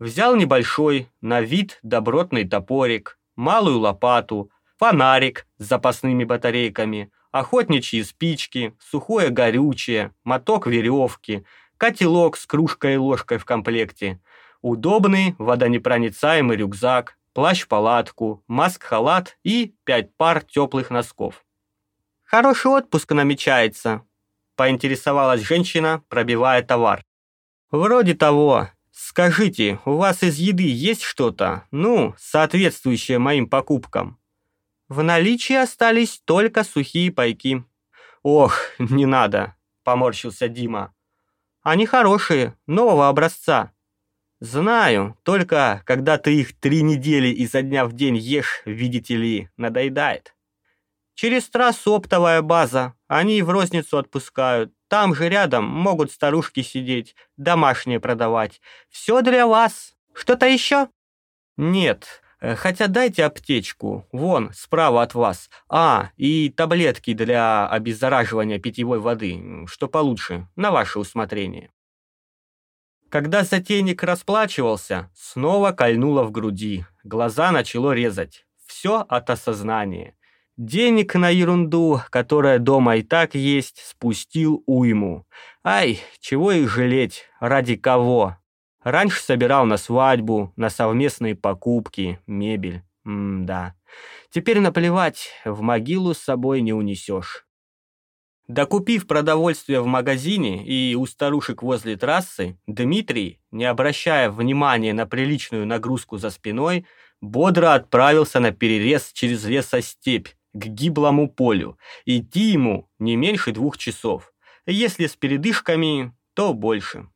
Взял небольшой, на вид добротный топорик, малую лопату, фонарик с запасными батарейками, охотничьи спички, сухое горючее, моток веревки, котелок с кружкой и ложкой в комплекте, удобный водонепроницаемый рюкзак, плащ-палатку, маск-халат и пять пар теплых носков. «Хороший отпуск намечается», – поинтересовалась женщина, пробивая товар. «Вроде того. Скажите, у вас из еды есть что-то, ну, соответствующее моим покупкам?» В наличии остались только сухие пайки. «Ох, не надо», – поморщился Дима. «Они хорошие, нового образца. «Знаю, только когда ты их три недели изо дня в день ешь, видите ли, надоедает. Через трассу оптовая база, они в розницу отпускают. Там же рядом могут старушки сидеть, домашние продавать. Все для вас. Что-то еще?» «Нет, хотя дайте аптечку, вон, справа от вас. А, и таблетки для обеззараживания питьевой воды, что получше, на ваше усмотрение». Когда затейник расплачивался, снова кольнуло в груди, глаза начало резать. Все от осознания. Денег на ерунду, которая дома и так есть, спустил уйму. Ай, чего их жалеть, ради кого? Раньше собирал на свадьбу, на совместные покупки, мебель. М-да. Теперь наплевать, в могилу с собой не унесешь. Докупив продовольствие в магазине и у старушек возле трассы, Дмитрий, не обращая внимания на приличную нагрузку за спиной, бодро отправился на перерез через лесостепь к гиблому полю. Идти ему не меньше двух часов. Если с передышками, то больше.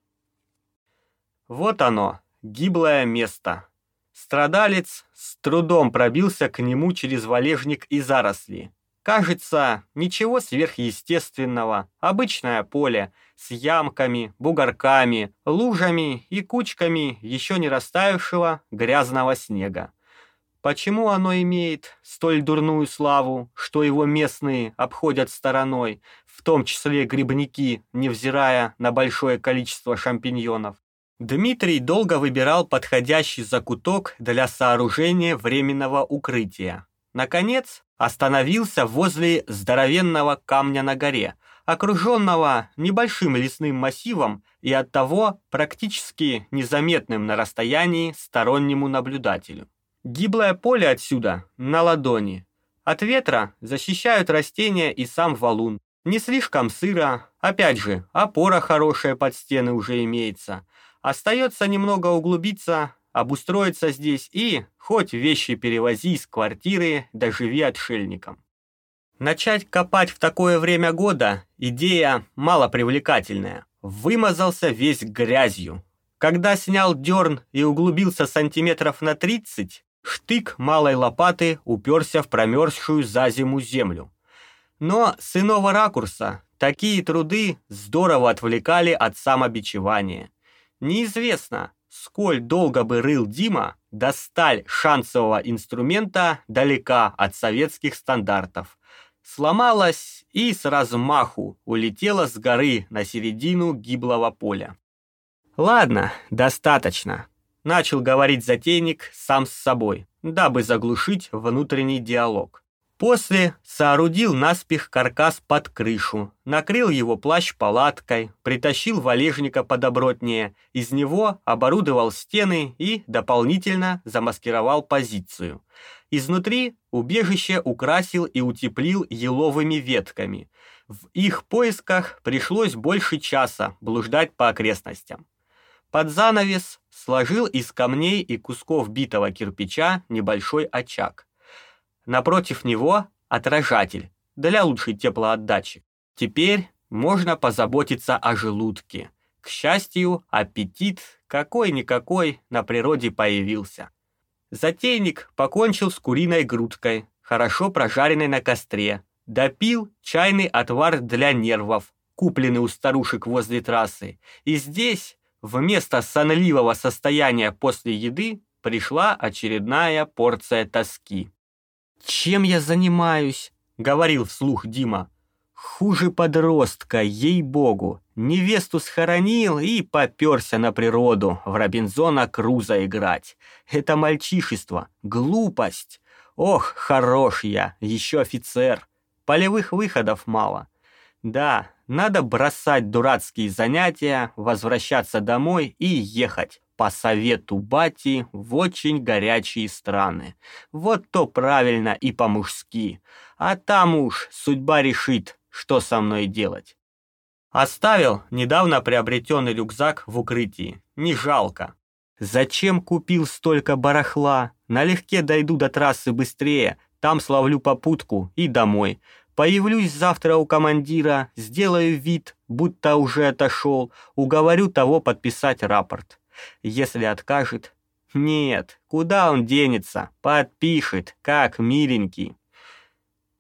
Вот оно, гиблое место. Страдалец с трудом пробился к нему через валежник и заросли. Кажется, ничего сверхъестественного. Обычное поле с ямками, бугорками, лужами и кучками еще не растаявшего грязного снега. Почему оно имеет столь дурную славу, что его местные обходят стороной, в том числе грибники, невзирая на большое количество шампиньонов? Дмитрий долго выбирал подходящий закуток для сооружения временного укрытия. Наконец, остановился возле здоровенного камня на горе, окруженного небольшим лесным массивом и оттого практически незаметным на расстоянии стороннему наблюдателю. Гиблое поле отсюда на ладони. От ветра защищают растения и сам валун. Не слишком сыро, опять же, опора хорошая под стены уже имеется. Остается немного углубиться, обустроиться здесь и хоть вещи перевози из квартиры, да живи отшельником. Начать копать в такое время года – идея малопривлекательная. Вымазался весь грязью. Когда снял дерн и углубился сантиметров на 30, штык малой лопаты уперся в промерзшую за зиму землю. Но с иного ракурса такие труды здорово отвлекали от самобичевания. Неизвестно, сколь долго бы рыл Дима, да сталь шансового инструмента далека от советских стандартов. Сломалась и с размаху улетела с горы на середину гиблого поля. «Ладно, достаточно», — начал говорить затейник сам с собой, дабы заглушить внутренний диалог. После соорудил наспех каркас под крышу, накрыл его плащ-палаткой, притащил валежника подобротнее, из него оборудовал стены и дополнительно замаскировал позицию. Изнутри убежище украсил и утеплил еловыми ветками. В их поисках пришлось больше часа блуждать по окрестностям. Под занавес сложил из камней и кусков битого кирпича небольшой очаг. Напротив него отражатель для лучшей теплоотдачи. Теперь можно позаботиться о желудке. К счастью, аппетит какой-никакой на природе появился. Затейник покончил с куриной грудкой, хорошо прожаренной на костре, допил чайный отвар для нервов, купленный у старушек возле трассы, и здесь, вместо сонливого состояния после еды, пришла очередная порция тоски. «Чем я занимаюсь?» — говорил вслух Дима. «Хуже подростка, ей-богу. Невесту схоронил и попёрся на природу в Робинзона Круза играть. Это мальчишество, глупость. Ох, хорош я, еще офицер. Полевых выходов мало. Да, надо бросать дурацкие занятия, возвращаться домой и ехать по совету бати в очень горячие страны. Вот то правильно и по-мужски. А там уж судьба решит, что со мной делать. Оставил недавно приобретенный рюкзак в укрытии. Не жалко. Зачем купил столько барахла? Налегке дойду до трассы быстрее, там словлю попутку и домой. Появлюсь завтра у командира, сделаю вид, будто уже отошел, уговорю того подписать рапорт. Если откажет, нет, куда он денется, подпишет, как миленький.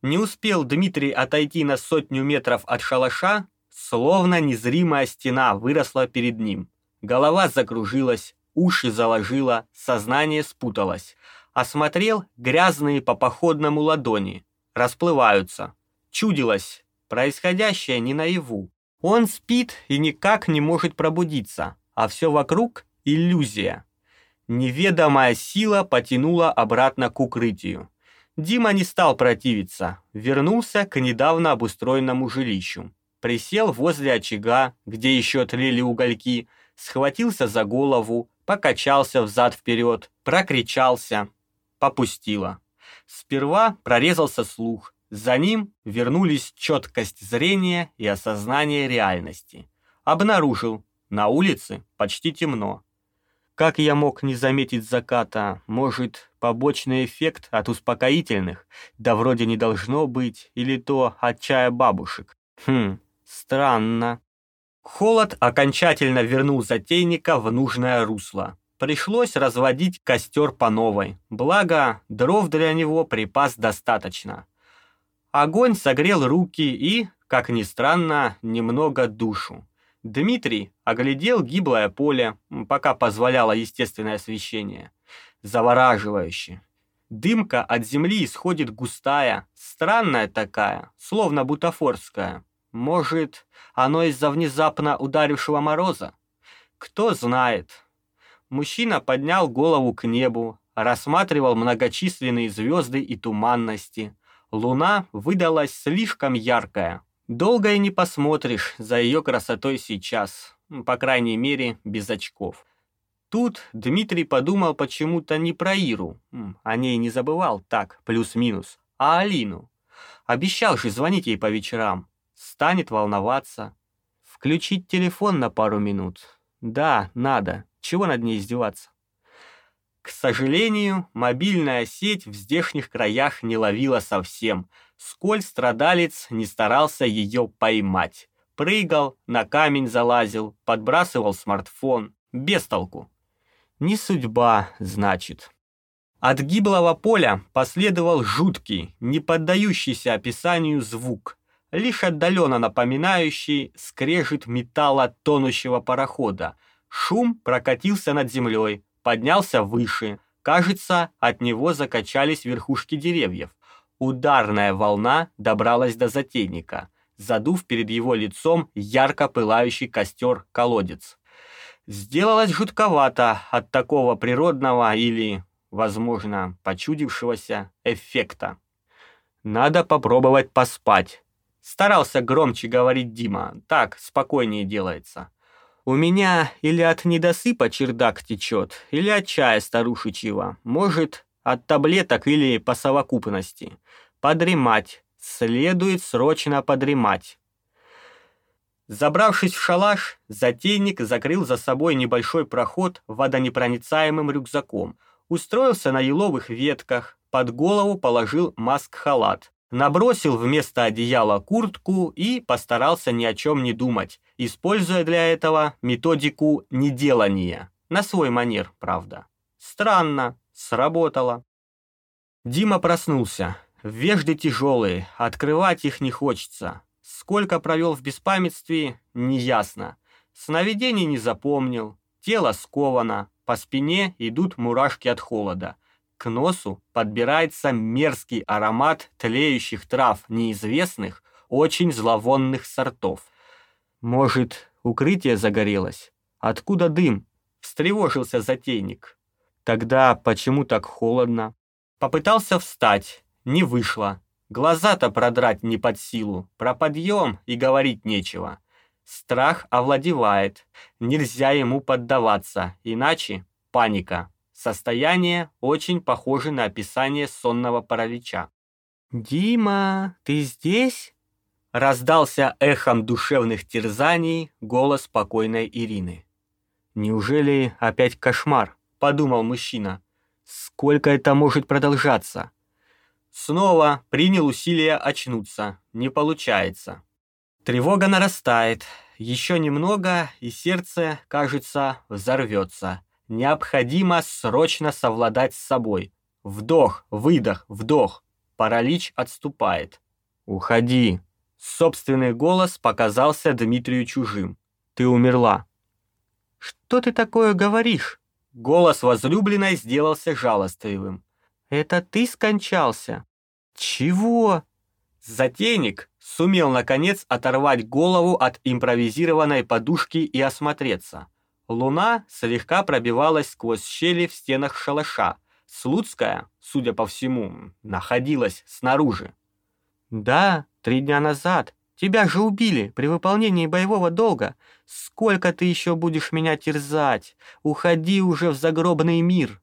Не успел Дмитрий отойти на сотню метров от шалаша, словно незримая стена выросла перед ним. Голова закружилась, уши заложила, сознание спуталось. Осмотрел грязные по походному ладони, расплываются. Чудилось, происходящее не наяву. Он спит и никак не может пробудиться, а все вокруг — иллюзия. Неведомая сила потянула обратно к укрытию. Дима не стал противиться, вернулся к недавно обустроенному жилищу. Присел возле очага, где еще тлели угольки, схватился за голову, покачался взад-вперед, прокричался, попустило. Сперва прорезался слух, за ним вернулись четкость зрения и осознание реальности. Обнаружил, на улице почти темно. Как я мог не заметить заката? Может, побочный эффект от успокоительных? Да вроде не должно быть. Или то от чая бабушек. Хм, странно. Холод окончательно вернул затейника в нужное русло. Пришлось разводить костер по новой. Благо, дров для него припас достаточно. Огонь согрел руки и, как ни странно, немного душу. Дмитрий оглядел гиблое поле, пока позволяло естественное освещение. Завораживающе. Дымка от земли исходит густая, странная такая, словно бутафорская. Может, оно из-за внезапно ударившего мороза? Кто знает. Мужчина поднял голову к небу, рассматривал многочисленные звезды и туманности. Луна выдалась слишком яркая. Долго и не посмотришь за ее красотой сейчас, по крайней мере, без очков. Тут Дмитрий подумал почему-то не про Иру, о ней не забывал, так, плюс-минус, а Алину. Обещал же звонить ей по вечерам. Станет волноваться. Включить телефон на пару минут. Да, надо. Чего над ней издеваться? К сожалению, мобильная сеть в здешних краях не ловила совсем, сколь страдалец не старался ее поймать. Прыгал, на камень залазил, подбрасывал смартфон. Без толку. Не судьба, значит. От гиблого поля последовал жуткий, не поддающийся описанию звук, лишь отдаленно напоминающий скрежет металла тонущего парохода. Шум прокатился над землей, поднялся выше. Кажется, от него закачались верхушки деревьев. Ударная волна добралась до затейника, задув перед его лицом ярко пылающий костер-колодец. Сделалось жутковато от такого природного или, возможно, почудившегося эффекта. Надо попробовать поспать. Старался громче говорить Дима, так спокойнее делается. У меня или от недосыпа чердак течет, или от чая старушечьего, может, от таблеток или по совокупности. Подремать, следует срочно подремать. Забравшись в шалаш, затейник закрыл за собой небольшой проход водонепроницаемым рюкзаком, устроился на еловых ветках, под голову положил маск-халат, набросил вместо одеяла куртку и постарался ни о чем не думать, используя для этого методику неделания. На свой манер, правда. Странно, сработало. Дима проснулся. Вежды тяжелые, открывать их не хочется. Сколько провел в беспамятстве, неясно. Сновидений не запомнил, тело сковано, по спине идут мурашки от холода. К носу подбирается мерзкий аромат тлеющих трав неизвестных, очень зловонных сортов. Может, укрытие загорелось? Откуда дым? Встревожился затейник. Тогда почему так холодно? Попытался встать, не вышло. Глаза-то продрать не под силу, про подъем и говорить нечего. Страх овладевает, нельзя ему поддаваться, иначе паника. Состояние очень похоже на описание сонного паралича. «Дима, ты здесь?» Раздался эхом душевных терзаний голос спокойной Ирины. «Неужели опять кошмар?» – подумал мужчина. «Сколько это может продолжаться?» Снова принял усилие очнуться. Не получается. Тревога нарастает. Еще немного, и сердце, кажется, взорвется. Необходимо срочно совладать с собой. Вдох, выдох, вдох. Паралич отступает. «Уходи!» Собственный голос показался Дмитрию чужим. «Ты умерла». «Что ты такое говоришь?» Голос возлюбленной сделался жалостливым. Это ты скончался? Чего? Затейник сумел, наконец, оторвать голову от импровизированной подушки и осмотреться. Луна слегка пробивалась сквозь щели в стенах шалаша. Слуцкая, судя по всему, находилась снаружи. «Да, три дня назад. Тебя же убили при выполнении боевого долга. Сколько ты еще будешь меня терзать? Уходи уже в загробный мир!»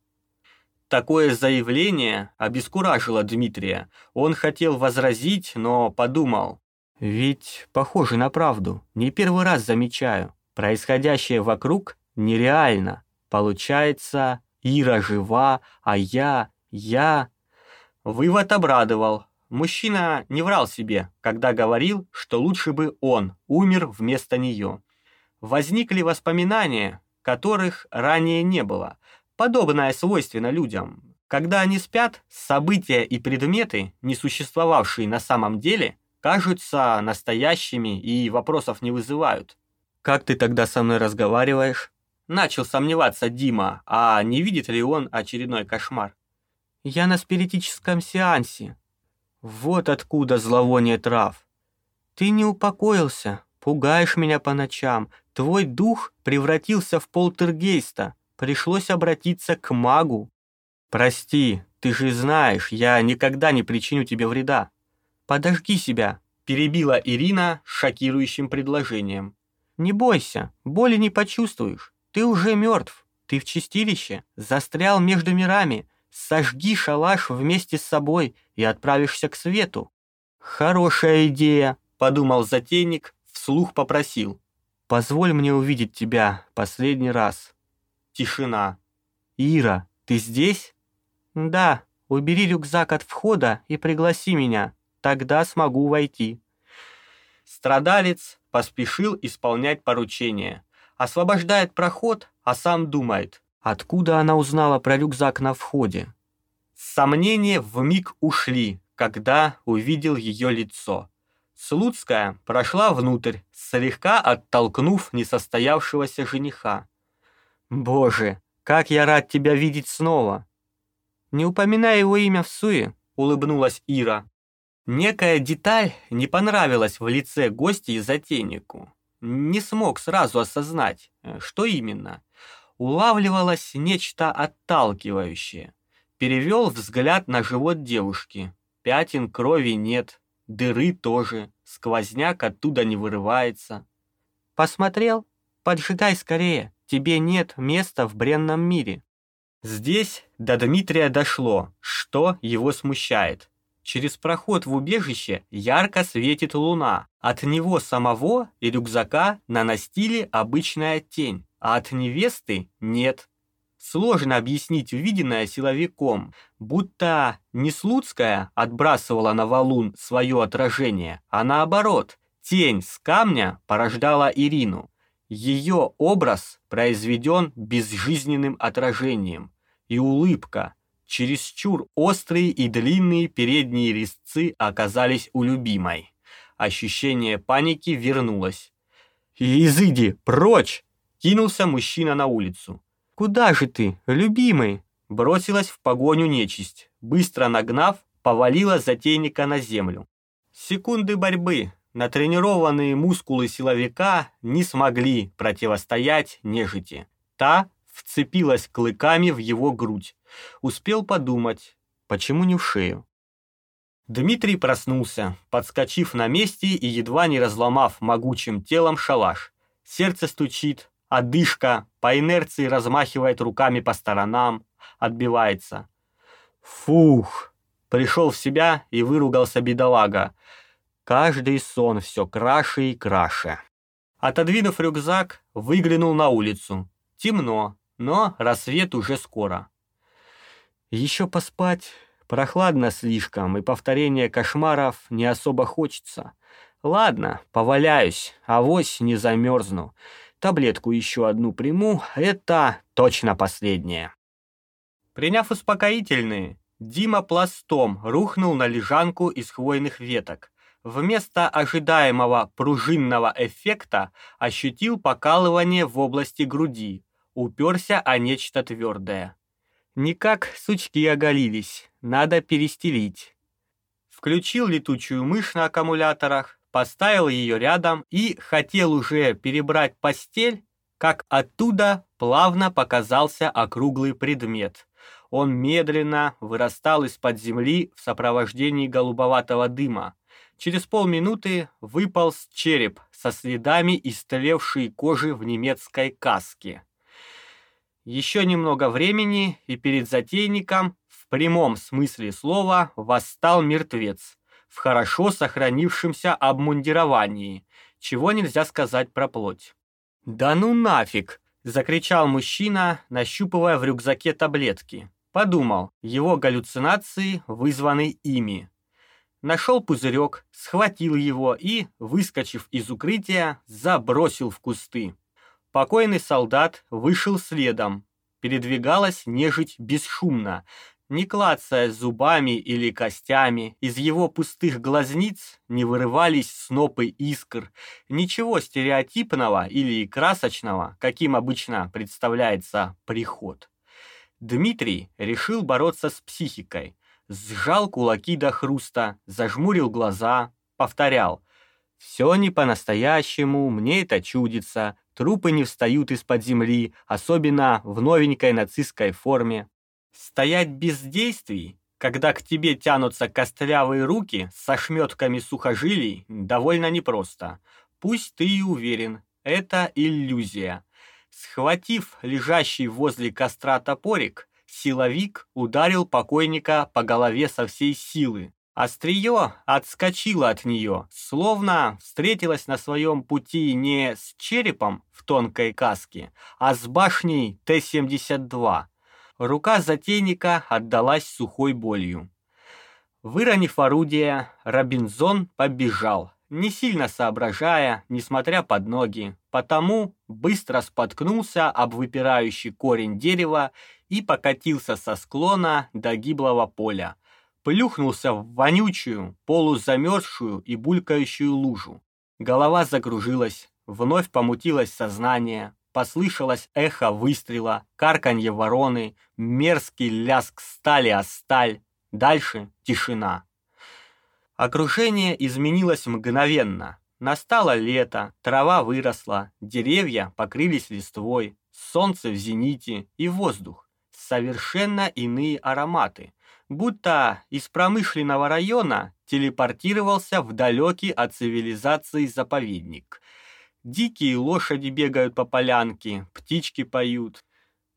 Такое заявление обескуражило Дмитрия. Он хотел возразить, но подумал. «Ведь похоже на правду. Не первый раз замечаю. Происходящее вокруг нереально. Получается, Ира жива, а я, я...» Вывод обрадовал. Мужчина не врал себе, когда говорил, что лучше бы он умер вместо нее. Возникли воспоминания, которых ранее не было. Подобное свойственно людям. Когда они спят, события и предметы, не существовавшие на самом деле, кажутся настоящими и вопросов не вызывают. «Как ты тогда со мной разговариваешь?» Начал сомневаться Дима, а не видит ли он очередной кошмар. «Я на спиритическом сеансе. Вот откуда зловоние трав. Ты не упокоился, Пугаешь меня по ночам. Твой дух превратился в полтергейста. Пришлось обратиться к магу. Прости, ты же знаешь, я никогда не причиню тебе вреда. Подожги себя, перебила Ирина шокирующим предложением. Не бойся, боли не почувствуешь. Ты уже мертв. Ты в чистилище, застрял между мирами. Сожги шалаш вместе с собой и отправишься к свету. Хорошая идея, подумал затейник, вслух попросил. Позволь мне увидеть тебя последний раз. Тишина. Ира, ты здесь? Да, убери рюкзак от входа и пригласи меня. Тогда смогу войти. Страдалец поспешил исполнять поручение. Освобождает проход, а сам думает, откуда она узнала про рюкзак на входе. Сомнения вмиг ушли, когда увидел ее лицо. Слуцкая прошла внутрь, слегка оттолкнув несостоявшегося жениха. «Боже, как я рад тебя видеть снова!» «Не упоминай его имя в суе», — улыбнулась Ира. Некая деталь не понравилась в лице гостя и затейнику. Не смог сразу осознать, что именно. Улавливалось нечто отталкивающее. Перевел взгляд на живот девушки. Пятен крови нет, дыры тоже, сквозняк оттуда не вырывается. «Посмотрел? Поджигай скорее, тебе нет места в бренном мире». Здесь до Дмитрия дошло, что его смущает. Через проход в убежище ярко светит луна. От него самого и рюкзака на настиле обычная тень, а от невесты нет. Сложно объяснить увиденное силовиком, будто не Слуцкая отбрасывала на валун свое отражение, а наоборот, тень с камня порождала Ирину. Ее образ произведен безжизненным отражением, и улыбка – Чересчур острые и длинные передние резцы оказались у любимой. Ощущение паники вернулось. «Изыди, прочь!» — кинулся мужчина на улицу. «Куда же ты, любимый?» Бросилась в погоню нечисть. Быстро нагнав, повалила затейника на землю. Секунды борьбы. Натренированные мускулы силовика не смогли противостоять нежити. Та вцепилась клыками в его грудь. Успел подумать, почему не в шею. Дмитрий проснулся, подскочив на месте и едва не разломав могучим телом шалаш. Сердце стучит, одышка, по инерции размахивает руками по сторонам, отбивается. Фух! Пришел в себя и выругался бедолага. Каждый сон все краше и краше. Отодвинув рюкзак, выглянул на улицу. Темно, но рассвет уже скоро. Еще поспать прохладно слишком, и повторение кошмаров не особо хочется. Ладно, поваляюсь, авось не замерзну. Таблетку еще одну приму, это точно последнее. Приняв успокоительные, Дима пластом рухнул на лежанку из хвойных веток. Вместо ожидаемого пружинного эффекта ощутил покалывание в области груди, уперся о нечто твердое. Никак сучки оголились, надо перестелить. Включил летучую мышь на аккумуляторах, поставил ее рядом и хотел уже перебрать постель, как оттуда плавно показался округлый предмет. Он медленно вырастал из-под земли в сопровождении голубоватого дыма. Через полминуты выполз череп со следами истлевшей кожи в немецкой каске. Еще немного времени, и перед затейником в прямом смысле слова восстал мертвец в хорошо сохранившемся обмундировании, чего нельзя сказать про плоть. «Да ну нафиг!» – закричал мужчина, нащупывая в рюкзаке таблетки. Подумал, его галлюцинации вызваны ими. Нашел пузырек, схватил его и, выскочив из укрытия, забросил в кусты. Покойный солдат вышел следом. Передвигалась нежить бесшумно, не клацая зубами или костями, из его пустых глазниц не вырывались снопы искр, ничего стереотипного или красочного, каким обычно представляется приход. Дмитрий решил бороться с психикой, сжал кулаки до хруста, зажмурил глаза, повторял Все не по-настоящему, мне это чудится. Трупы не встают из-под земли, особенно в новенькой нацистской форме. Стоять без действий, когда к тебе тянутся костлявые руки со шметками сухожилий, довольно непросто. Пусть ты и уверен, это иллюзия. Схватив лежащий возле костра топорик, силовик ударил покойника по голове со всей силы. Острие отскочило от нее, словно встретилось на своем пути не с черепом в тонкой каске, а с башней Т-72. Рука затейника отдалась сухой болью. Выронив орудие, Робинзон побежал, не сильно соображая, несмотря под ноги, потому быстро споткнулся об выпирающий корень дерева и покатился со склона до гиблого поля, плюхнулся в вонючую, полузамерзшую и булькающую лужу. Голова закружилась, вновь помутилось сознание, послышалось эхо выстрела, карканье вороны, мерзкий лязг стали о сталь. Дальше тишина. Окружение изменилось мгновенно. Настало лето, трава выросла, деревья покрылись листвой, солнце в зените и воздух. Совершенно иные ароматы, будто из промышленного района телепортировался в далекий от цивилизации заповедник. Дикие лошади бегают по полянке, птички поют.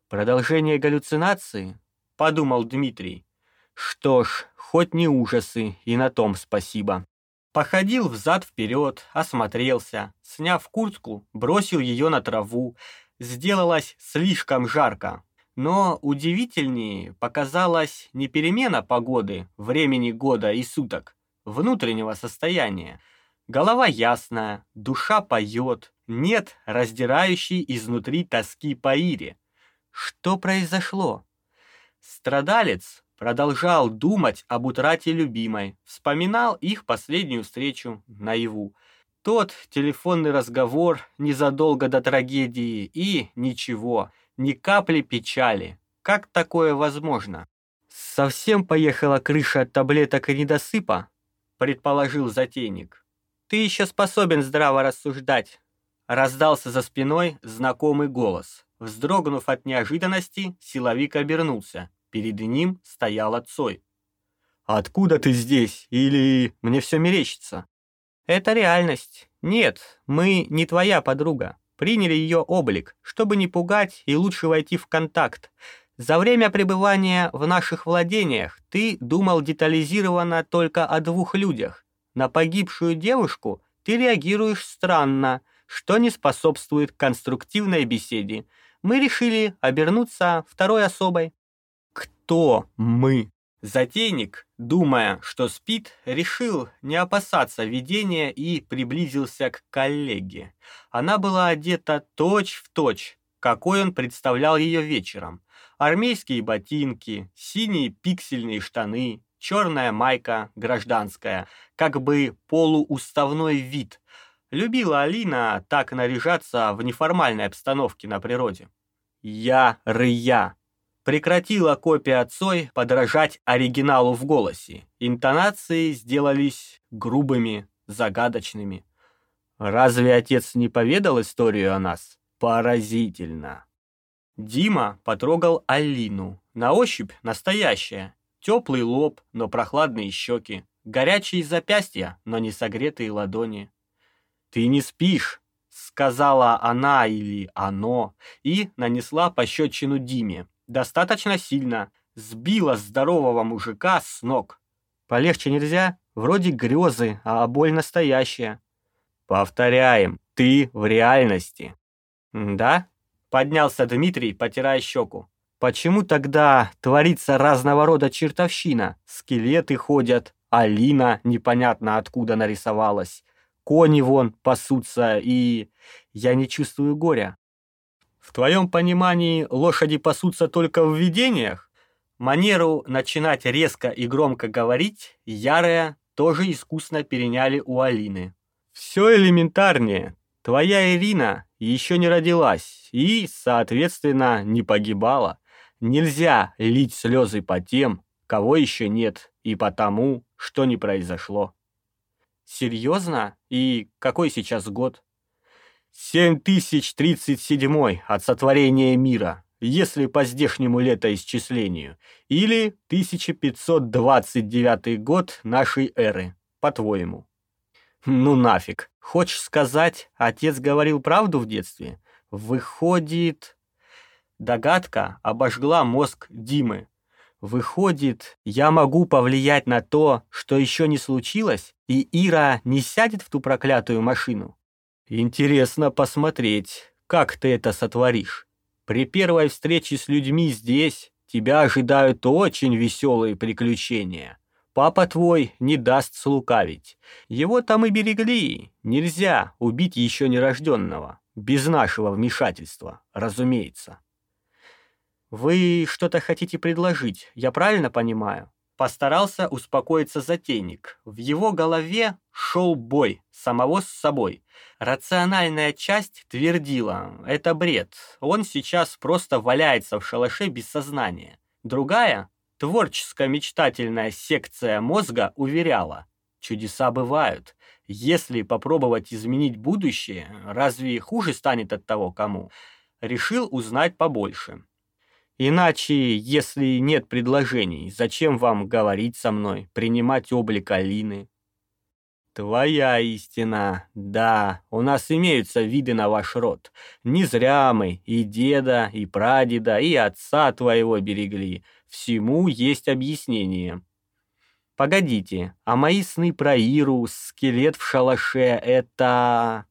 Продолжение галлюцинации? Подумал Дмитрий. Что ж, хоть не ужасы, и на том спасибо. Походил взад-вперед, осмотрелся, сняв куртку, бросил ее на траву. Сделалось слишком жарко, но удивительнее показалась не перемена погоды, времени года и суток, внутреннего состояния. Голова ясная, душа поет, нет раздирающей изнутри тоски по Ире. Что произошло? Страдалец продолжал думать об утрате любимой, вспоминал их последнюю встречу наяву. Тот телефонный разговор незадолго до трагедии и ничего – ни капли печали. Как такое возможно? Совсем поехала крыша от таблеток и недосыпа, предположил затейник. Ты еще способен здраво рассуждать. Раздался за спиной знакомый голос. Вздрогнув от неожиданности, силовик обернулся. Перед ним стоял отцой. «Откуда ты здесь? Или мне все мерещится?» «Это реальность. Нет, мы не твоя подруга приняли ее облик, чтобы не пугать и лучше войти в контакт. За время пребывания в наших владениях ты думал детализированно только о двух людях. На погибшую девушку ты реагируешь странно, что не способствует конструктивной беседе. Мы решили обернуться второй особой. Кто мы? Затейник, думая, что спит, решил не опасаться видения и приблизился к коллеге. Она была одета точь-в-точь, точь, какой он представлял ее вечером. Армейские ботинки, синие пиксельные штаны, черная майка гражданская, как бы полууставной вид. Любила Алина так наряжаться в неформальной обстановке на природе. «Я рыя», Прекратила копия отцой подражать оригиналу в голосе. Интонации сделались грубыми, загадочными. Разве отец не поведал историю о нас? Поразительно. Дима потрогал Алину. На ощупь настоящая. Теплый лоб, но прохладные щеки. Горячие запястья, но не согретые ладони. «Ты не спишь», — сказала она или оно, и нанесла пощечину Диме достаточно сильно, сбила здорового мужика с ног. Полегче нельзя? Вроде грезы, а боль настоящая. Повторяем, ты в реальности. Да? Поднялся Дмитрий, потирая щеку. Почему тогда творится разного рода чертовщина? Скелеты ходят, Алина непонятно откуда нарисовалась, кони вон пасутся, и я не чувствую горя. В твоем понимании лошади пасутся только в видениях? Манеру начинать резко и громко говорить ярая тоже искусно переняли у Алины. Все элементарнее. Твоя Ирина еще не родилась и, соответственно, не погибала. Нельзя лить слезы по тем, кого еще нет, и по тому, что не произошло. Серьезно? И какой сейчас год? 7037 от сотворения мира, если по здешнему летоисчислению, или 1529 год нашей эры, по-твоему. Ну нафиг. Хочешь сказать, отец говорил правду в детстве? Выходит... Догадка обожгла мозг Димы. Выходит, я могу повлиять на то, что еще не случилось, и Ира не сядет в ту проклятую машину? Интересно посмотреть, как ты это сотворишь. При первой встрече с людьми здесь тебя ожидают очень веселые приключения. Папа твой не даст слукавить. Его там и берегли. Нельзя убить еще нерожденного. Без нашего вмешательства, разумеется. «Вы что-то хотите предложить, я правильно понимаю?» Постарался успокоиться затейник. В его голове шел бой самого с собой. Рациональная часть твердила, это бред, он сейчас просто валяется в шалаше без сознания. Другая, творческая мечтательная секция мозга уверяла, чудеса бывают. Если попробовать изменить будущее, разве хуже станет от того кому? Решил узнать побольше. Иначе, если нет предложений, зачем вам говорить со мной, принимать облик Алины? Твоя истина. Да, у нас имеются виды на ваш род. Не зря мы и деда, и прадеда, и отца твоего берегли. Всему есть объяснение. Погодите, а мои сны про Иру, скелет в шалаше — это...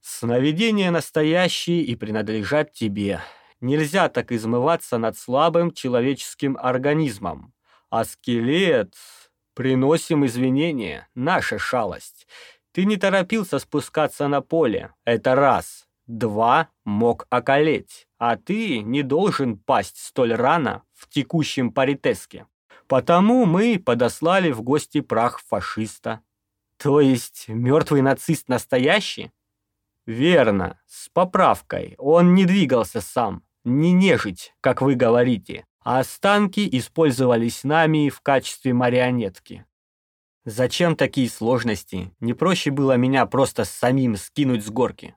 Сновидения настоящие и принадлежат тебе. Нельзя так измываться над слабым человеческим организмом. А скелет... Приносим извинения, наша шалость. Ты не торопился спускаться на поле, это раз. Два, мог околеть, а ты не должен пасть столь рано в текущем паритеске. Потому мы подослали в гости прах фашиста. То есть мертвый нацист настоящий? Верно, с поправкой. Он не двигался сам, не нежить, как вы говорите, а останки использовались нами в качестве марионетки. Зачем такие сложности? Не проще было меня просто самим скинуть с горки.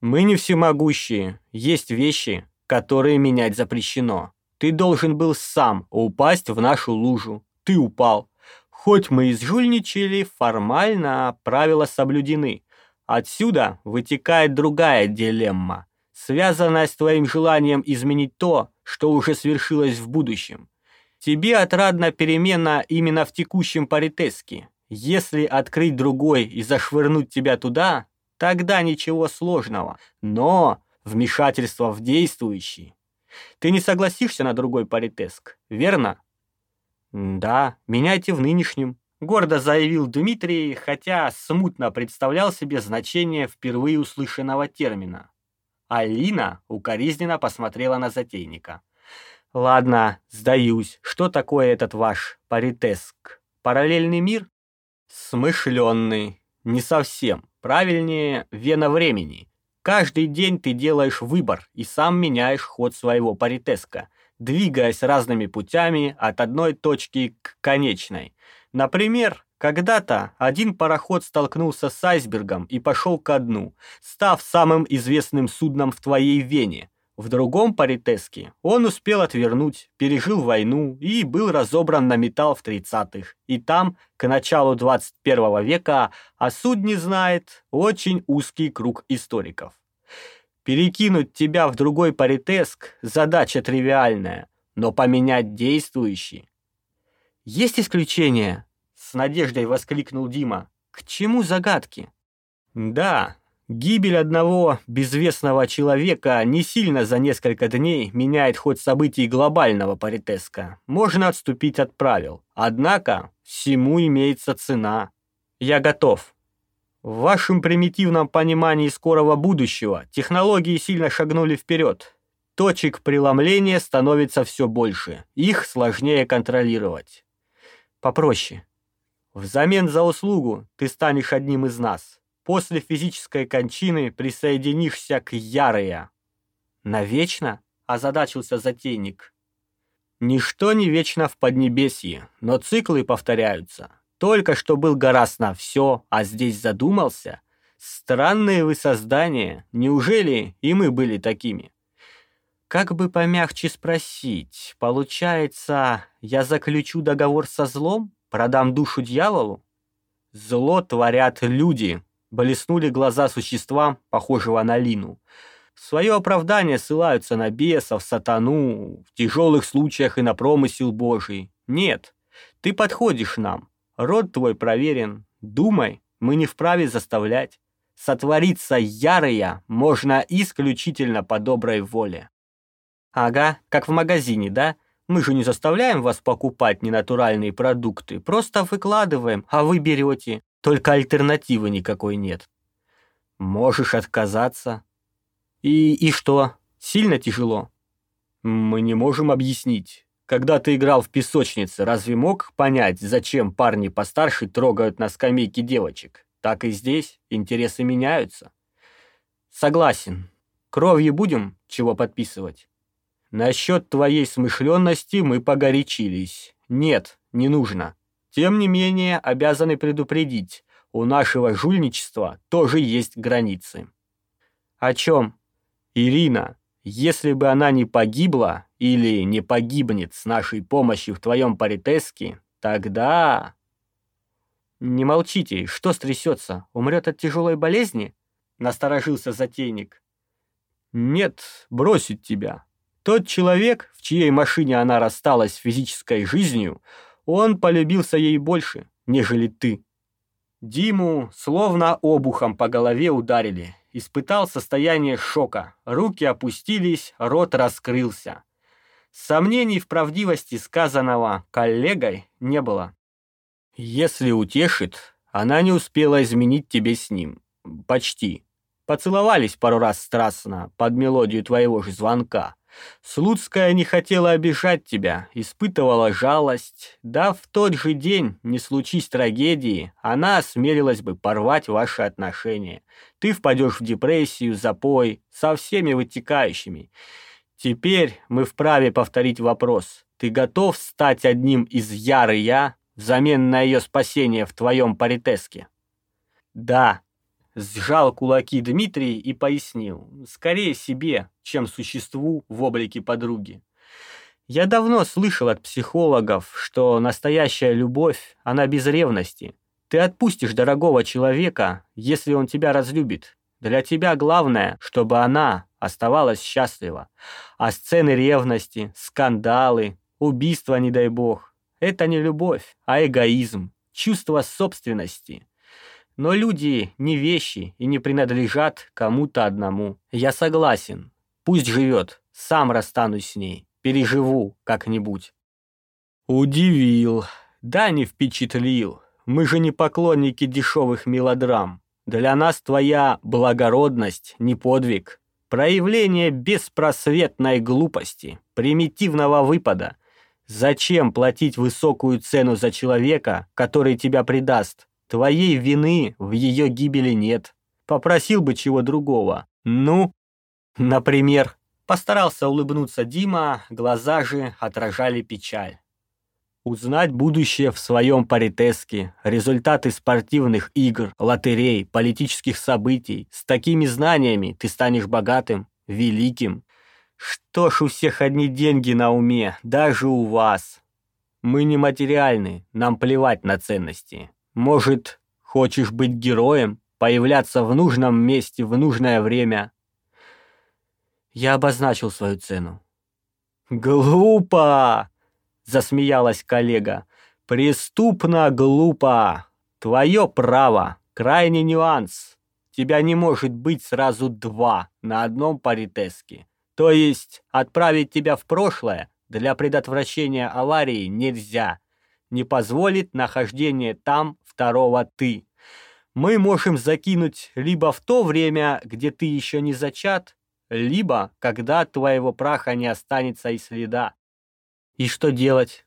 Мы не всемогущие, есть вещи, которые менять запрещено. Ты должен был сам упасть в нашу лужу. Ты упал. Хоть мы и сжульничали, формально правила соблюдены. Отсюда вытекает другая дилемма связанная с твоим желанием изменить то, что уже свершилось в будущем. Тебе отрадна перемена именно в текущем паритеске. Если открыть другой и зашвырнуть тебя туда, тогда ничего сложного. Но вмешательство в действующий. Ты не согласишься на другой паритеск, верно? Да, меняйте в нынешнем. Гордо заявил Дмитрий, хотя смутно представлял себе значение впервые услышанного термина. Алина укоризненно посмотрела на затейника. «Ладно, сдаюсь. Что такое этот ваш паритеск? Параллельный мир?» «Смышленный. Не совсем. Правильнее, вена времени. Каждый день ты делаешь выбор и сам меняешь ход своего паритеска, двигаясь разными путями от одной точки к конечной. Например, когда-то один пароход столкнулся с айсбергом и пошел ко дну, став самым известным судном в твоей Вене. В другом паритеске он успел отвернуть, пережил войну и был разобран на металл в 30-х. И там, к началу 21 века, о судне знает очень узкий круг историков. Перекинуть тебя в другой паритеск – задача тривиальная, но поменять действующий. Есть исключения, с надеждой воскликнул Дима. К чему загадки? Да, гибель одного безвестного человека не сильно за несколько дней меняет ход событий глобального паритеска. Можно отступить от правил. Однако всему имеется цена. Я готов. В вашем примитивном понимании скорого будущего технологии сильно шагнули вперед. Точек преломления становится все больше. Их сложнее контролировать. Попроще. Взамен за услугу ты станешь одним из нас. После физической кончины присоединишься к Ярыя. Навечно? Озадачился затейник. Ничто не вечно в Поднебесье, но циклы повторяются. Только что был гораздо на все, а здесь задумался. Странные вы создания. Неужели и мы были такими? Как бы помягче спросить, получается, я заключу договор со злом, продам душу дьяволу? Зло творят люди, блеснули глаза существа, похожего на Лину. В свое оправдание ссылаются на бесов, сатану, в тяжелых случаях и на промысел Божий. Нет, ты подходишь нам, род твой проверен, думай, мы не вправе заставлять. Сотвориться ярая можно исключительно по доброй воле. Ага, как в магазине, да? Мы же не заставляем вас покупать ненатуральные продукты, просто выкладываем, а вы берете. Только альтернативы никакой нет. Можешь отказаться. И, и что, сильно тяжело? Мы не можем объяснить. Когда ты играл в песочнице, разве мог понять, зачем парни постарше трогают на скамейке девочек? Так и здесь интересы меняются. Согласен. Кровью будем чего подписывать? Насчет твоей смышленности мы погорячились. Нет, не нужно. Тем не менее, обязаны предупредить, у нашего жульничества тоже есть границы. О чем? Ирина, если бы она не погибла или не погибнет с нашей помощью в твоем паритеске, тогда... Не молчите, что стрясется? Умрет от тяжелой болезни? Насторожился затейник. Нет, бросит тебя. Тот человек, в чьей машине она рассталась с физической жизнью, он полюбился ей больше, нежели ты. Диму словно обухом по голове ударили. Испытал состояние шока. Руки опустились, рот раскрылся. Сомнений в правдивости сказанного коллегой не было. Если утешит, она не успела изменить тебе с ним. Почти. Поцеловались пару раз страстно под мелодию твоего же звонка. Слуцкая не хотела обижать тебя, испытывала жалость. Да в тот же день, не случись трагедии, она осмелилась бы порвать ваши отношения. Ты впадешь в депрессию, запой, со всеми вытекающими. Теперь мы вправе повторить вопрос. Ты готов стать одним из яры я взамен на ее спасение в твоем паритеске? Да, Сжал кулаки Дмитрий и пояснил. Скорее себе, чем существу в облике подруги. Я давно слышал от психологов, что настоящая любовь, она без ревности. Ты отпустишь дорогого человека, если он тебя разлюбит. Для тебя главное, чтобы она оставалась счастлива. А сцены ревности, скандалы, убийства, не дай бог, это не любовь, а эгоизм, чувство собственности. Но люди не вещи и не принадлежат кому-то одному. Я согласен. Пусть живет. Сам расстанусь с ней. Переживу как-нибудь. Удивил. Да не впечатлил. Мы же не поклонники дешевых мелодрам. Для нас твоя благородность не подвиг. Проявление беспросветной глупости, примитивного выпада. Зачем платить высокую цену за человека, который тебя предаст? Твоей вины в ее гибели нет. Попросил бы чего другого. Ну, например, постарался улыбнуться Дима, глаза же отражали печаль. Узнать будущее в своем паритеске, результаты спортивных игр, лотерей, политических событий. С такими знаниями ты станешь богатым, великим. Что ж у всех одни деньги на уме, даже у вас. Мы не материальны, нам плевать на ценности. Может, хочешь быть героем, появляться в нужном месте в нужное время? Я обозначил свою цену. Глупо! Засмеялась коллега. Преступно глупо. Твое право. Крайний нюанс. Тебя не может быть сразу два на одном паритеске. То есть отправить тебя в прошлое для предотвращения аварии нельзя. Не позволит нахождение там второго «ты». Мы можем закинуть либо в то время, где ты еще не зачат, либо когда твоего праха не останется и следа. И что делать?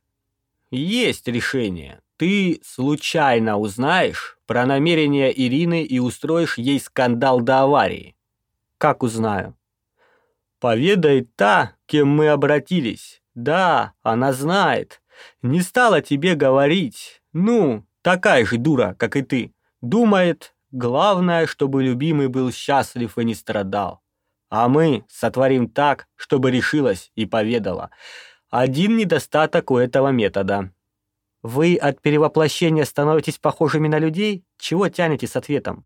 Есть решение. Ты случайно узнаешь про намерения Ирины и устроишь ей скандал до аварии. Как узнаю? Поведай та, кем мы обратились. Да, она знает. Не стала тебе говорить. Ну, такая же дура, как и ты. Думает, главное, чтобы любимый был счастлив и не страдал. А мы сотворим так, чтобы решилась и поведала. Один недостаток у этого метода. Вы от перевоплощения становитесь похожими на людей? Чего тянете с ответом?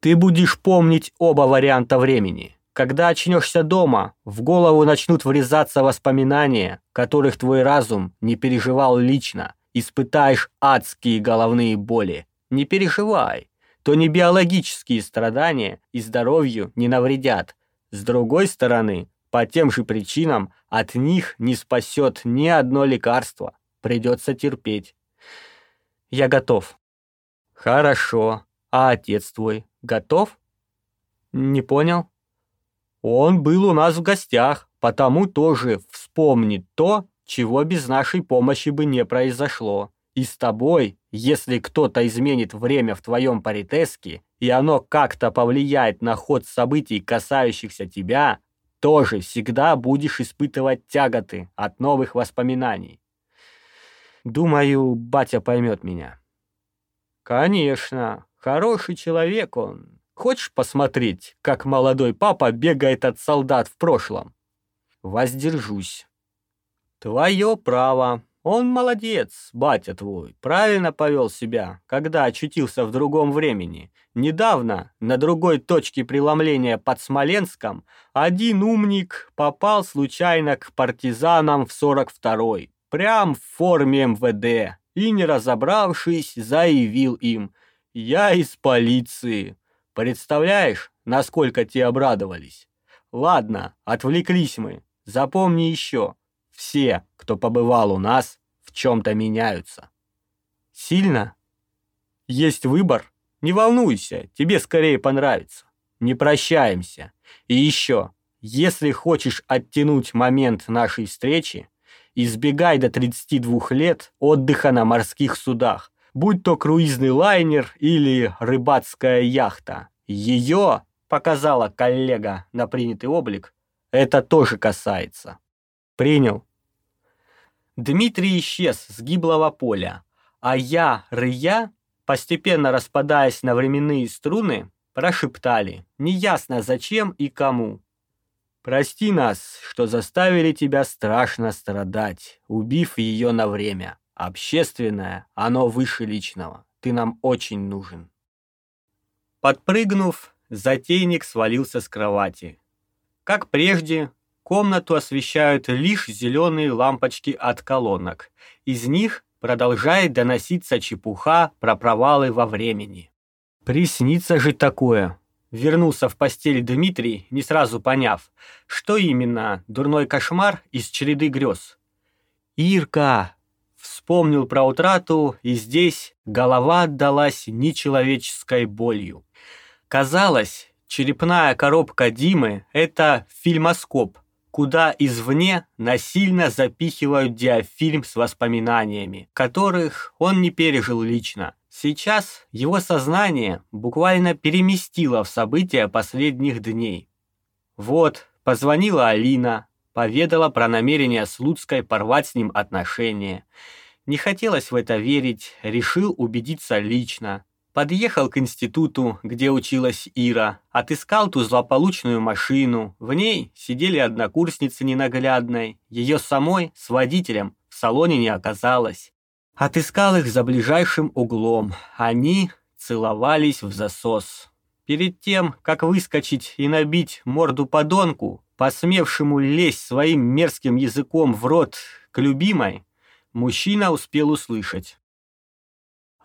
Ты будешь помнить оба варианта времени. Когда очнешься дома, в голову начнут врезаться воспоминания, которых твой разум не переживал лично. Испытаешь адские головные боли. Не переживай, то не биологические страдания и здоровью не навредят. С другой стороны, по тем же причинам от них не спасет ни одно лекарство. Придется терпеть. Я готов. Хорошо. А отец твой готов? Не понял. Он был у нас в гостях, потому тоже вспомнит то, чего без нашей помощи бы не произошло. И с тобой, если кто-то изменит время в твоем паритеске, и оно как-то повлияет на ход событий, касающихся тебя, тоже всегда будешь испытывать тяготы от новых воспоминаний. Думаю, батя поймет меня. Конечно, хороший человек он. Хочешь посмотреть, как молодой папа бегает от солдат в прошлом? Воздержусь. Твое право. Он молодец, батя твой. Правильно повел себя, когда очутился в другом времени. Недавно, на другой точке преломления под Смоленском, один умник попал случайно к партизанам в 42-й, прям в форме МВД, и, не разобравшись, заявил им «Я из полиции». Представляешь, насколько те обрадовались? Ладно, отвлеклись мы. Запомни еще, все, кто побывал у нас, в чем-то меняются. Сильно? Есть выбор? Не волнуйся, тебе скорее понравится. Не прощаемся. И еще, если хочешь оттянуть момент нашей встречи, избегай до 32 лет отдыха на морских судах, будь то круизный лайнер или рыбацкая яхта. Ее, показала коллега на принятый облик, это тоже касается. Принял. Дмитрий исчез с гиблого поля, а я, рыя, постепенно распадаясь на временные струны, прошептали, неясно зачем и кому. «Прости нас, что заставили тебя страшно страдать, убив ее на время. Общественное, оно выше личного. Ты нам очень нужен». Подпрыгнув, затейник свалился с кровати. Как прежде, комнату освещают лишь зеленые лампочки от колонок. Из них продолжает доноситься чепуха про провалы во времени. «Приснится же такое!» Вернулся в постель Дмитрий, не сразу поняв, что именно дурной кошмар из череды грез. «Ирка!» Вспомнил про утрату, и здесь голова отдалась нечеловеческой болью. Казалось, черепная коробка Димы – это фильмоскоп, куда извне насильно запихивают диафильм с воспоминаниями, которых он не пережил лично. Сейчас его сознание буквально переместило в события последних дней. Вот, позвонила Алина, поведала про намерение Слуцкой порвать с ним отношения. Не хотелось в это верить, решил убедиться лично. Подъехал к институту, где училась Ира, отыскал ту злополучную машину. В ней сидели однокурсницы ненаглядной. Ее самой с водителем в салоне не оказалось. Отыскал их за ближайшим углом. Они целовались в засос. Перед тем, как выскочить и набить морду подонку, посмевшему лезть своим мерзким языком в рот к любимой, мужчина успел услышать.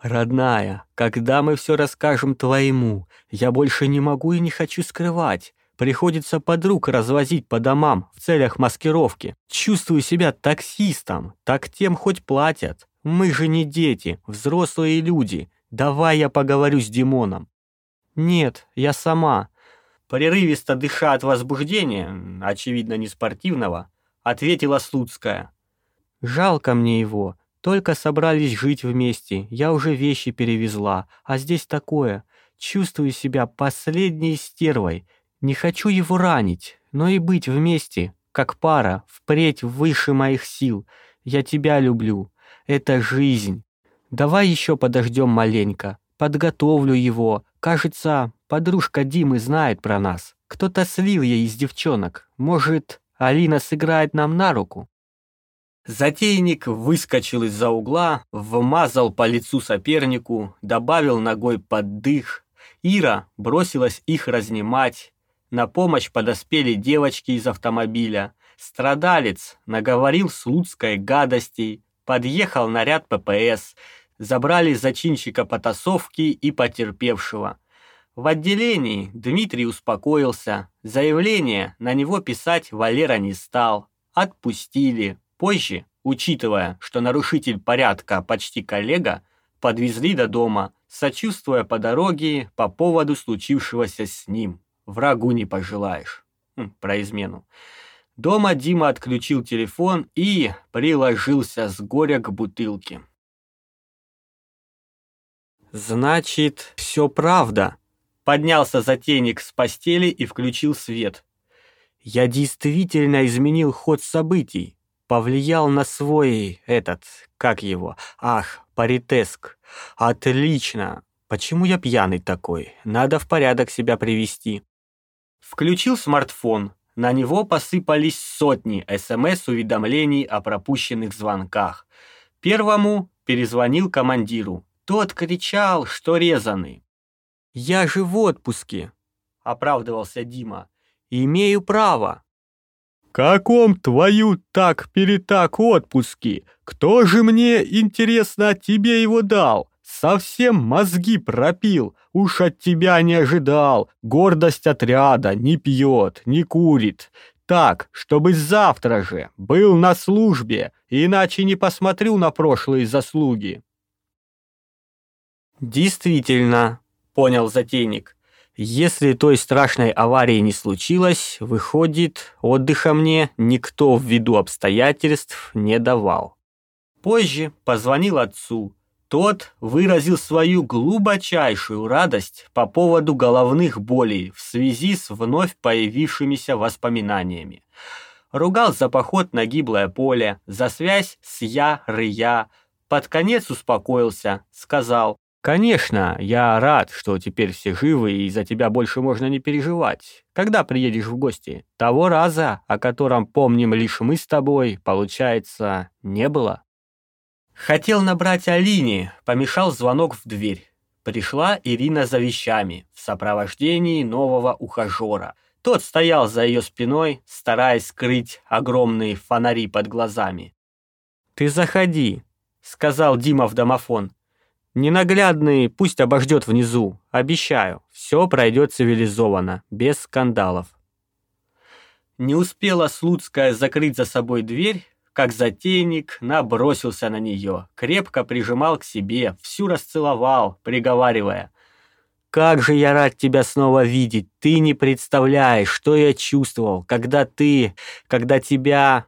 «Родная, когда мы все расскажем твоему? Я больше не могу и не хочу скрывать. Приходится подруг развозить по домам в целях маскировки. Чувствую себя таксистом, так тем хоть платят. Мы же не дети, взрослые люди. Давай я поговорю с Димоном». «Нет, я сама». Прерывисто дыша от возбуждения, очевидно не спортивного, ответила Слуцкая. «Жалко мне его. Только собрались жить вместе, я уже вещи перевезла, а здесь такое. Чувствую себя последней стервой. Не хочу его ранить, но и быть вместе, как пара, впредь выше моих сил. Я тебя люблю. Это жизнь. Давай еще подождем маленько, подготовлю его. Кажется, подружка Димы знает про нас. Кто-то слил ей из девчонок. Может, Алина сыграет нам на руку?» Затейник выскочил из-за угла, вмазал по лицу сопернику, добавил ногой под дых. Ира бросилась их разнимать. На помощь подоспели девочки из автомобиля. Страдалец наговорил слуцкой гадостей, подъехал наряд ППС, забрали зачинщика потасовки и потерпевшего. В отделении Дмитрий успокоился, заявление на него писать Валера не стал, отпустили. Позже, учитывая, что нарушитель порядка почти коллега, подвезли до дома, сочувствуя по дороге по поводу случившегося с ним. Врагу не пожелаешь. Хм, про измену. Дома Дима отключил телефон и приложился с горя к бутылке. «Значит, все правда», — поднялся затейник с постели и включил свет. «Я действительно изменил ход событий, повлиял на свой этот, как его, ах, паритеск. Отлично! Почему я пьяный такой? Надо в порядок себя привести». Включил смартфон, на него посыпались сотни СМС-уведомлений о пропущенных звонках. Первому перезвонил командиру. Тот кричал, что резанный. «Я же в отпуске», — оправдывался Дима. «Имею право». «Каком твою так-перетак отпуске? Кто же мне, интересно, тебе его дал? Совсем мозги пропил, уж от тебя не ожидал. Гордость отряда не пьет, не курит. Так, чтобы завтра же был на службе, иначе не посмотрю на прошлые заслуги. Действительно, понял затейник. Если той страшной аварии не случилось, выходит, отдыха мне никто ввиду обстоятельств не давал. Позже позвонил отцу, тот выразил свою глубочайшую радость по поводу головных болей в связи с вновь появившимися воспоминаниями. Ругал за поход на гиблое поле, за связь с я-рыя. Под конец успокоился, сказал, «Конечно, я рад, что теперь все живы и за тебя больше можно не переживать. Когда приедешь в гости? Того раза, о котором помним лишь мы с тобой, получается, не было». Хотел набрать Алине, помешал звонок в дверь. Пришла Ирина за вещами, в сопровождении нового ухажера. Тот стоял за ее спиной, стараясь скрыть огромные фонари под глазами. «Ты заходи», — сказал Дима в домофон. «Ненаглядный пусть обождет внизу. Обещаю, все пройдет цивилизованно, без скандалов». Не успела Слуцкая закрыть за собой дверь, как затейник набросился на нее, крепко прижимал к себе, всю расцеловал, приговаривая. «Как же я рад тебя снова видеть! Ты не представляешь, что я чувствовал, когда ты, когда тебя...»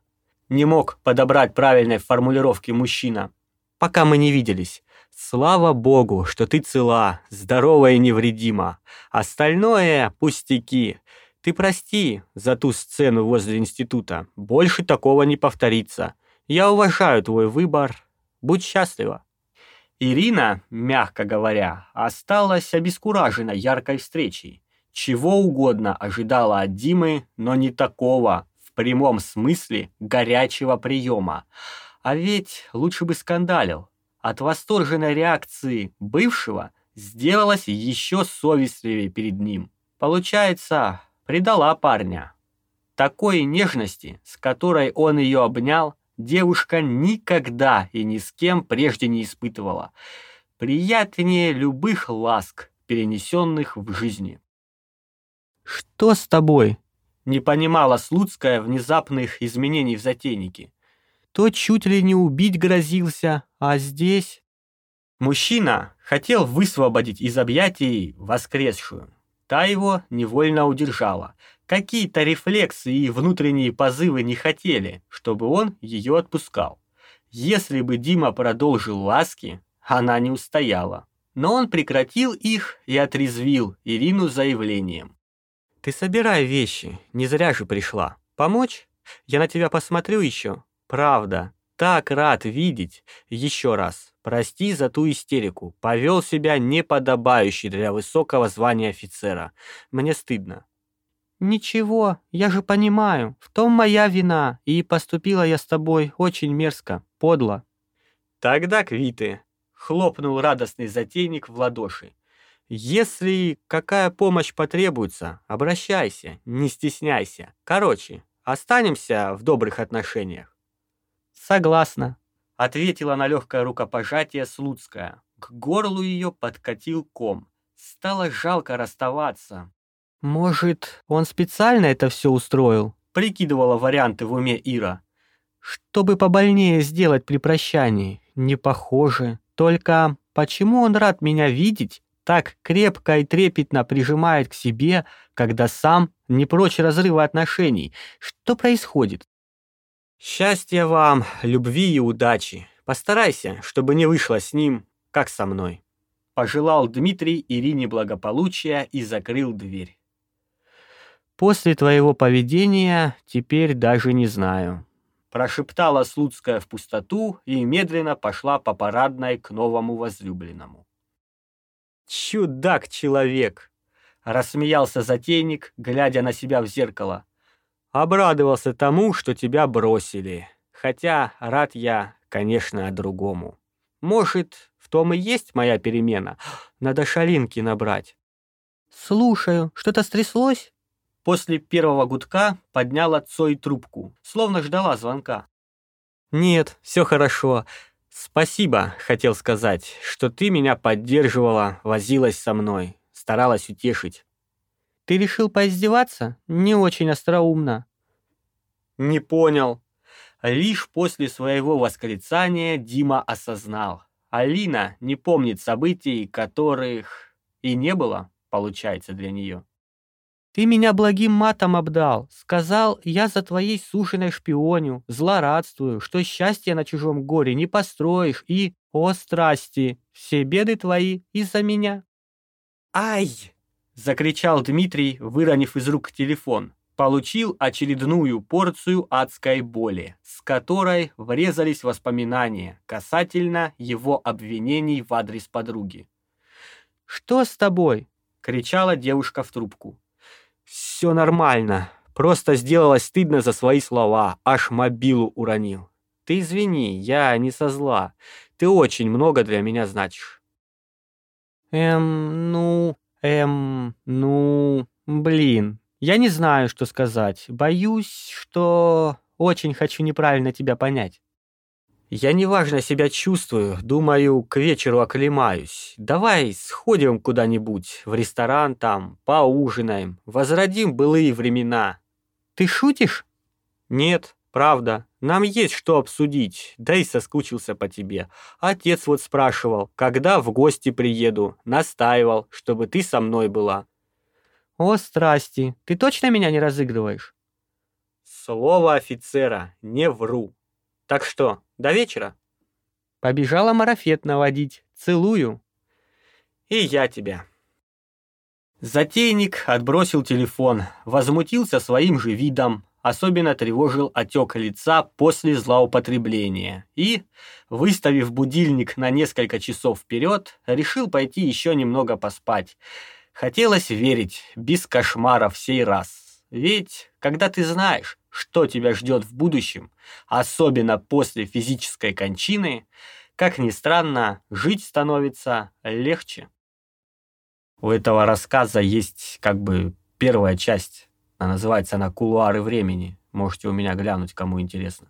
Не мог подобрать правильной формулировки мужчина. «Пока мы не виделись. Слава богу, что ты цела, здорова и невредима. Остальное — пустяки. Ты прости за ту сцену возле института. Больше такого не повторится. Я уважаю твой выбор. Будь счастлива. Ирина, мягко говоря, осталась обескуражена яркой встречей. Чего угодно ожидала от Димы, но не такого, в прямом смысле, горячего приема. А ведь лучше бы скандалил. От восторженной реакции бывшего сделалось еще совестливее перед ним. Получается, предала парня. Такой нежности, с которой он ее обнял, девушка никогда и ни с кем прежде не испытывала. Приятнее любых ласк, перенесенных в жизни. «Что с тобой?» — не понимала Слуцкая внезапных изменений в затейнике. «То чуть ли не убить грозился, а здесь...» Мужчина хотел высвободить из объятий воскресшую, Та его невольно удержала. Какие-то рефлексы и внутренние позывы не хотели, чтобы он ее отпускал. Если бы Дима продолжил ласки, она не устояла. Но он прекратил их и отрезвил Ирину заявлением. «Ты собирай вещи, не зря же пришла. Помочь? Я на тебя посмотрю еще. Правда. так рад видеть. Еще раз, прости за ту истерику. Повел себя неподобающе для высокого звания офицера. Мне стыдно. Ничего, я же понимаю, в том моя вина, и поступила я с тобой очень мерзко, подло. Тогда квиты. Хлопнул радостный затейник в ладоши. Если какая помощь потребуется, обращайся, не стесняйся. Короче, останемся в добрых отношениях. Согласна, ответила на легкое рукопожатие Слуцкая. К горлу ее подкатил ком. Стало жалко расставаться. Может, он специально это все устроил? Прикидывала варианты в уме Ира. Чтобы побольнее сделать при прощании. Не похоже. Только почему он рад меня видеть, так крепко и трепетно прижимает к себе, когда сам не прочь разрыва отношений? Что происходит? Счастья вам, любви и удачи. Постарайся, чтобы не вышло с ним, как со мной. Пожелал Дмитрий Ирине благополучия и закрыл дверь. После твоего поведения теперь даже не знаю. Прошептала Слуцкая в пустоту и медленно пошла по парадной к новому возлюбленному. «Чудак-человек!» — рассмеялся затейник, глядя на себя в зеркало. «Обрадовался тому, что тебя бросили. Хотя рад я, конечно, о другому. Может, в том и есть моя перемена. Надо шалинки набрать». «Слушаю, что-то стряслось?» После первого гудка подняла Цой трубку, словно ждала звонка. «Нет, все хорошо. Спасибо, хотел сказать, что ты меня поддерживала, возилась со мной, старалась утешить». «Ты решил поиздеваться? Не очень остроумно». «Не понял». Лишь после своего восклицания Дима осознал. Алина не помнит событий, которых и не было, получается, для нее. Ты меня благим матом обдал. Сказал, я за твоей сушеной шпионю, злорадствую, что счастье на чужом горе не построишь и, о страсти, все беды твои из-за меня. «Ай!» — закричал Дмитрий, выронив из рук телефон. Получил очередную порцию адской боли, с которой врезались воспоминания касательно его обвинений в адрес подруги. «Что с тобой?» — кричала девушка в трубку. Все нормально. Просто сделалось стыдно за свои слова, аж мобилу уронил. Ты извини, я не со зла. Ты очень много для меня значишь. Эм, ну, эм, ну, блин. Я не знаю, что сказать. Боюсь, что очень хочу неправильно тебя понять. Я неважно себя чувствую, думаю, к вечеру оклемаюсь. Давай сходим куда-нибудь, в ресторан там, поужинаем, возродим былые времена. Ты шутишь? Нет, правда. Нам есть что обсудить, да и соскучился по тебе. Отец вот спрашивал, когда в гости приеду, настаивал, чтобы ты со мной была. О, страсти, ты точно меня не разыгрываешь? Слово офицера, не вру. Так что, до вечера. Побежала марафет наводить. Целую. И я тебя. Затейник отбросил телефон, возмутился своим же видом, особенно тревожил отек лица после злоупотребления и, выставив будильник на несколько часов вперед, решил пойти еще немного поспать. Хотелось верить, без кошмаров сей раз. Ведь, когда ты знаешь, что тебя ждет в будущем, особенно после физической кончины, как ни странно, жить становится легче. У этого рассказа есть как бы первая часть. Она называется она «Кулуары времени». Можете у меня глянуть, кому интересно.